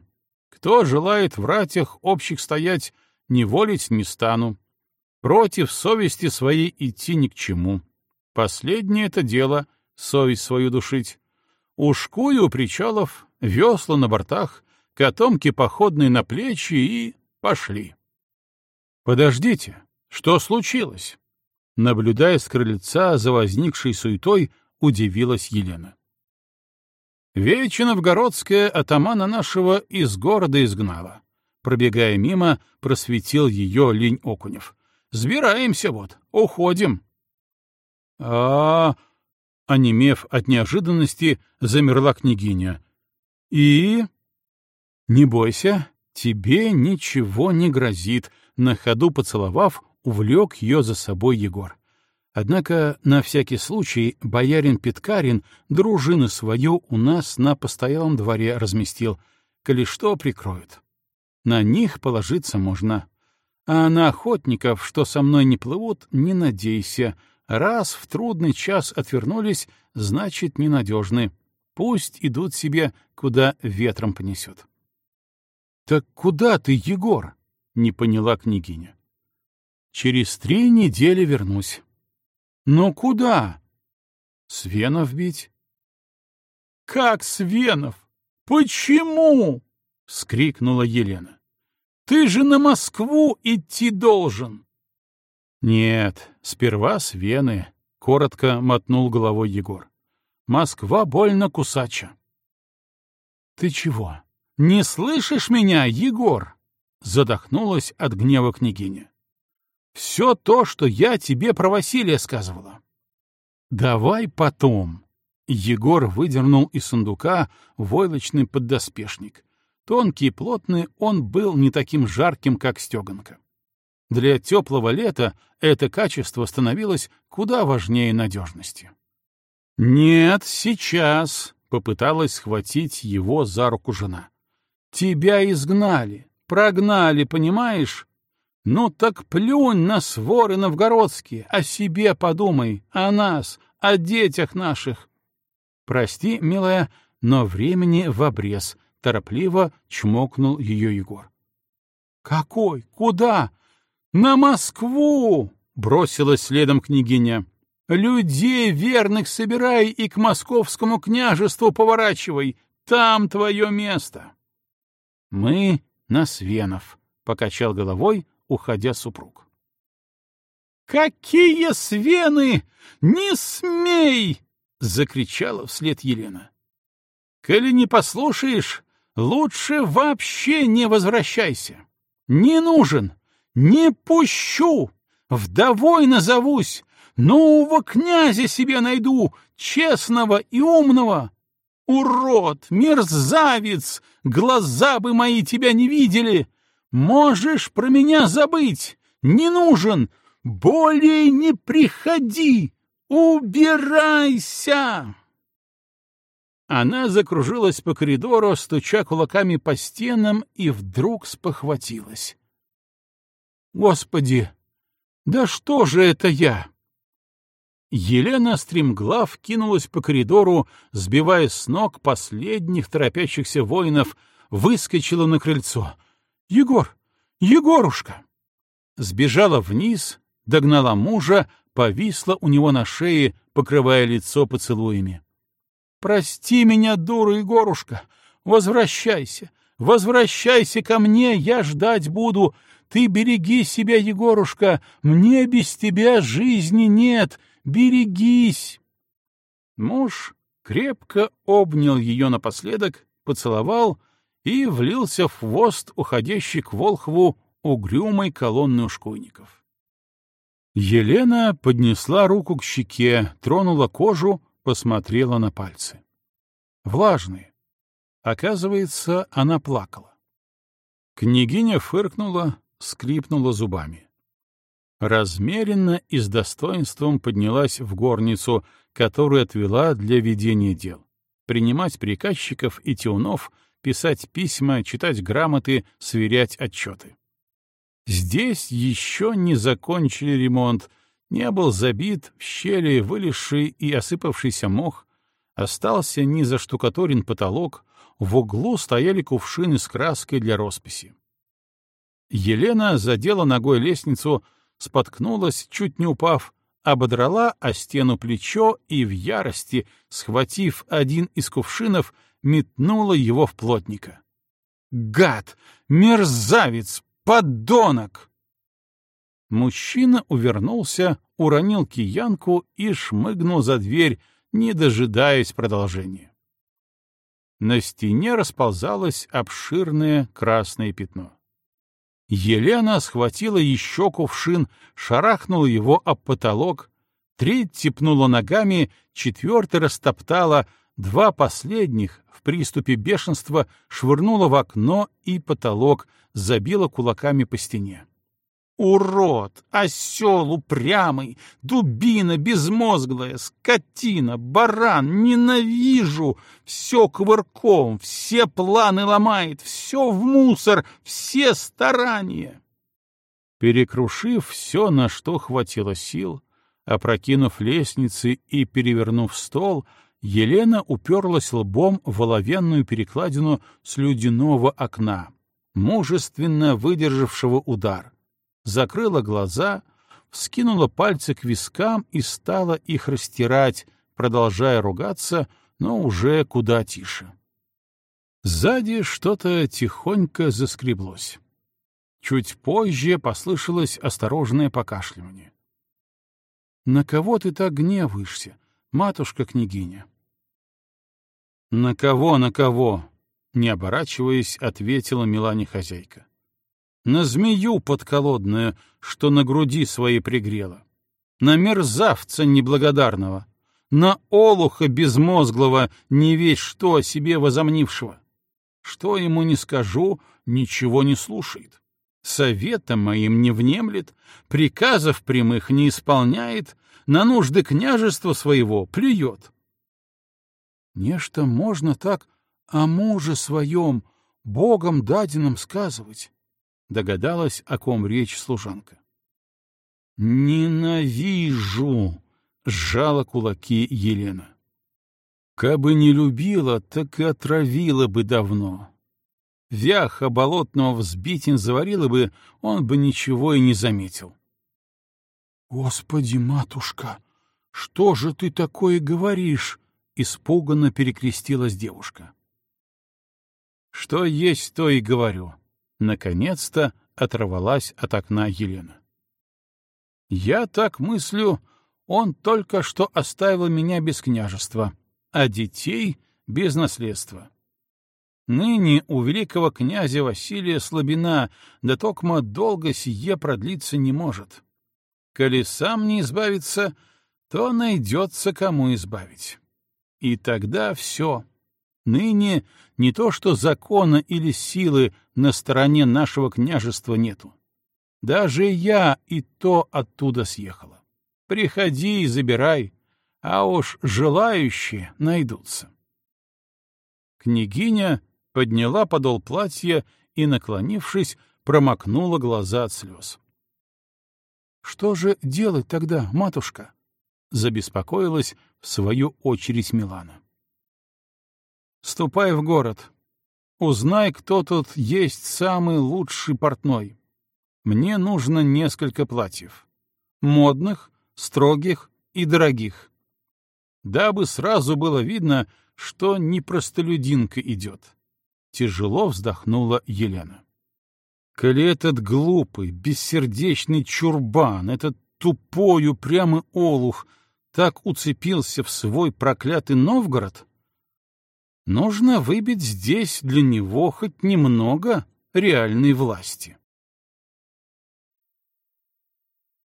Кто желает в ратях общих стоять, не волить не стану. Против совести своей идти ни к чему. Последнее это дело — совесть свою душить. Ушкую у причалов, весла на бортах, котомки походные на плечи и пошли. Подождите, что случилось? Наблюдая с крыльца за возникшей суетой, удивилась Елена. Вече новгородская атамана нашего из города изгнала. Пробегая мимо, просветил ее лень Окунев. Сбираемся вот, уходим. А, онемев от неожиданности, замерла княгиня. И... Не бойся, тебе ничего не грозит, на ходу поцеловав, увлек ее за собой Егор. Однако, на всякий случай, боярин Питкарин дружину свою у нас на постоялом дворе разместил, коли что прикроют. На них положиться можно. А на охотников, что со мной не плывут, не надейся. Раз в трудный час отвернулись, значит, ненадежны. Пусть идут себе, куда ветром понесет. — Так куда ты, Егор? — не поняла княгиня. — Через три недели вернусь. Но куда? Свенов бить? Как Свенов? Почему? Скрикнула Елена. Ты же на Москву идти должен. Нет, сперва Свены, коротко мотнул головой Егор. Москва больно кусача. Ты чего? Не слышишь меня, Егор? Задохнулась от гнева княгиня. Все то, что я тебе про Василия сказывала. Давай потом. Егор выдернул из сундука войлочный поддоспешник. Тонкий и плотный, он был не таким жарким, как стеганка. Для теплого лета это качество становилось куда важнее надежности. «Нет, сейчас», — попыталась схватить его за руку жена. «Тебя изгнали, прогнали, понимаешь? Ну так плюнь на своры новгородские, о себе подумай, о нас, о детях наших. Прости, милая, но времени в обрез, торопливо чмокнул ее Егор. Какой? Куда? На Москву! бросилась следом княгиня. Людей верных собирай и к московскому княжеству поворачивай, там твое место. Мы на Свенов, покачал головой, уходя супруг. «Какие свены! Не смей!» — закричала вслед Елена. «Коли не послушаешь, лучше вообще не возвращайся. Не нужен, не пущу, вдовой назовусь, нового князя себе найду, честного и умного. Урод, мерзавец, глаза бы мои тебя не видели, Можешь про меня забыть! Не нужен! Более не приходи! Убирайся!» Она закружилась по коридору, стуча кулаками по стенам, и вдруг спохватилась. «Господи! Да что же это я?» Елена стремглав кинулась по коридору, сбивая с ног последних торопящихся воинов, выскочила на крыльцо — Егор! Егорушка!» Сбежала вниз, догнала мужа, повисла у него на шее, покрывая лицо поцелуями. «Прости меня, дура Егорушка! Возвращайся! Возвращайся ко мне, я ждать буду! Ты береги себя, Егорушка! Мне без тебя жизни нет! Берегись!» Муж крепко обнял ее напоследок, поцеловал и влился в хвост уходящий к Волхву угрюмой колонны ушкуйников. Елена поднесла руку к щеке, тронула кожу, посмотрела на пальцы. Влажные. Оказывается, она плакала. Княгиня фыркнула, скрипнула зубами. Размеренно и с достоинством поднялась в горницу, которую отвела для ведения дел, принимать приказчиков и тиунов — писать письма, читать грамоты, сверять отчеты. Здесь еще не закончили ремонт, не был забит в щели вылезший и осыпавшийся мох, остался незаштукатурен потолок, в углу стояли кувшины с краской для росписи. Елена задела ногой лестницу, споткнулась, чуть не упав, ободрала о стену плечо и в ярости, схватив один из кувшинов, метнула его в плотника. Гад! Мерзавец! Подонок!» Мужчина увернулся, уронил киянку и шмыгнул за дверь, не дожидаясь продолжения. На стене расползалось обширное красное пятно. Елена схватила еще кувшин, шарахнула его об потолок, треть пнула ногами, четвертый растоптала, два последних в приступе бешенства швырнула в окно и потолок, забила кулаками по стене. Урод, осел упрямый, дубина безмозглая, скотина, баран, ненавижу! Все кувырком, все планы ломает, все в мусор, все старания. Перекрушив все, на что хватило сил, опрокинув лестницы и перевернув стол, Елена уперлась лбом в оловянную перекладину слюдяного окна, мужественно выдержавшего удар — закрыла глаза, вскинула пальцы к вискам и стала их растирать, продолжая ругаться, но уже куда тише. Сзади что-то тихонько заскреблось. Чуть позже послышалось осторожное покашливание. «На кого ты так гневаешься, матушка-княгиня?» «На кого, на кого?» — не оборачиваясь, ответила Милане хозяйка на змею подколодную, что на груди своей пригрела, на мерзавца неблагодарного, на олуха безмозглого, не весь что о себе возомнившего. Что ему не скажу, ничего не слушает. Советом моим не внемлет, приказов прямых не исполняет, на нужды княжества своего плюет. Нечто можно так о муже своем, Богом даденном сказывать. Догадалась, о ком речь служанка. «Ненавижу!» — сжала кулаки Елена. «Кабы не любила, так и отравила бы давно. Вяха болотного взбитин заварила бы, он бы ничего и не заметил». «Господи, матушка, что же ты такое говоришь?» — испуганно перекрестилась девушка. «Что есть, то и говорю. Наконец-то оторвалась от окна Елена. «Я так мыслю, он только что оставил меня без княжества, а детей — без наследства. Ныне у великого князя Василия слабина, да токмо долго сие продлиться не может. Коли сам не избавится, то найдется кому избавить. И тогда все, Ныне не то что закона или силы на стороне нашего княжества нету. Даже я и то оттуда съехала. Приходи и забирай, а уж желающие найдутся. Княгиня подняла подол платья и, наклонившись, промокнула глаза от слез. — Что же делать тогда, матушка? — забеспокоилась в свою очередь Милана. Ступай в город. Узнай, кто тут есть самый лучший портной. Мне нужно несколько платьев. Модных, строгих и дорогих. Дабы сразу было видно, что не простолюдинка идет. Тяжело вздохнула Елена. Коли этот глупый, бессердечный чурбан, этот тупой упрямый олух так уцепился в свой проклятый Новгород, Нужно выбить здесь для него хоть немного реальной власти.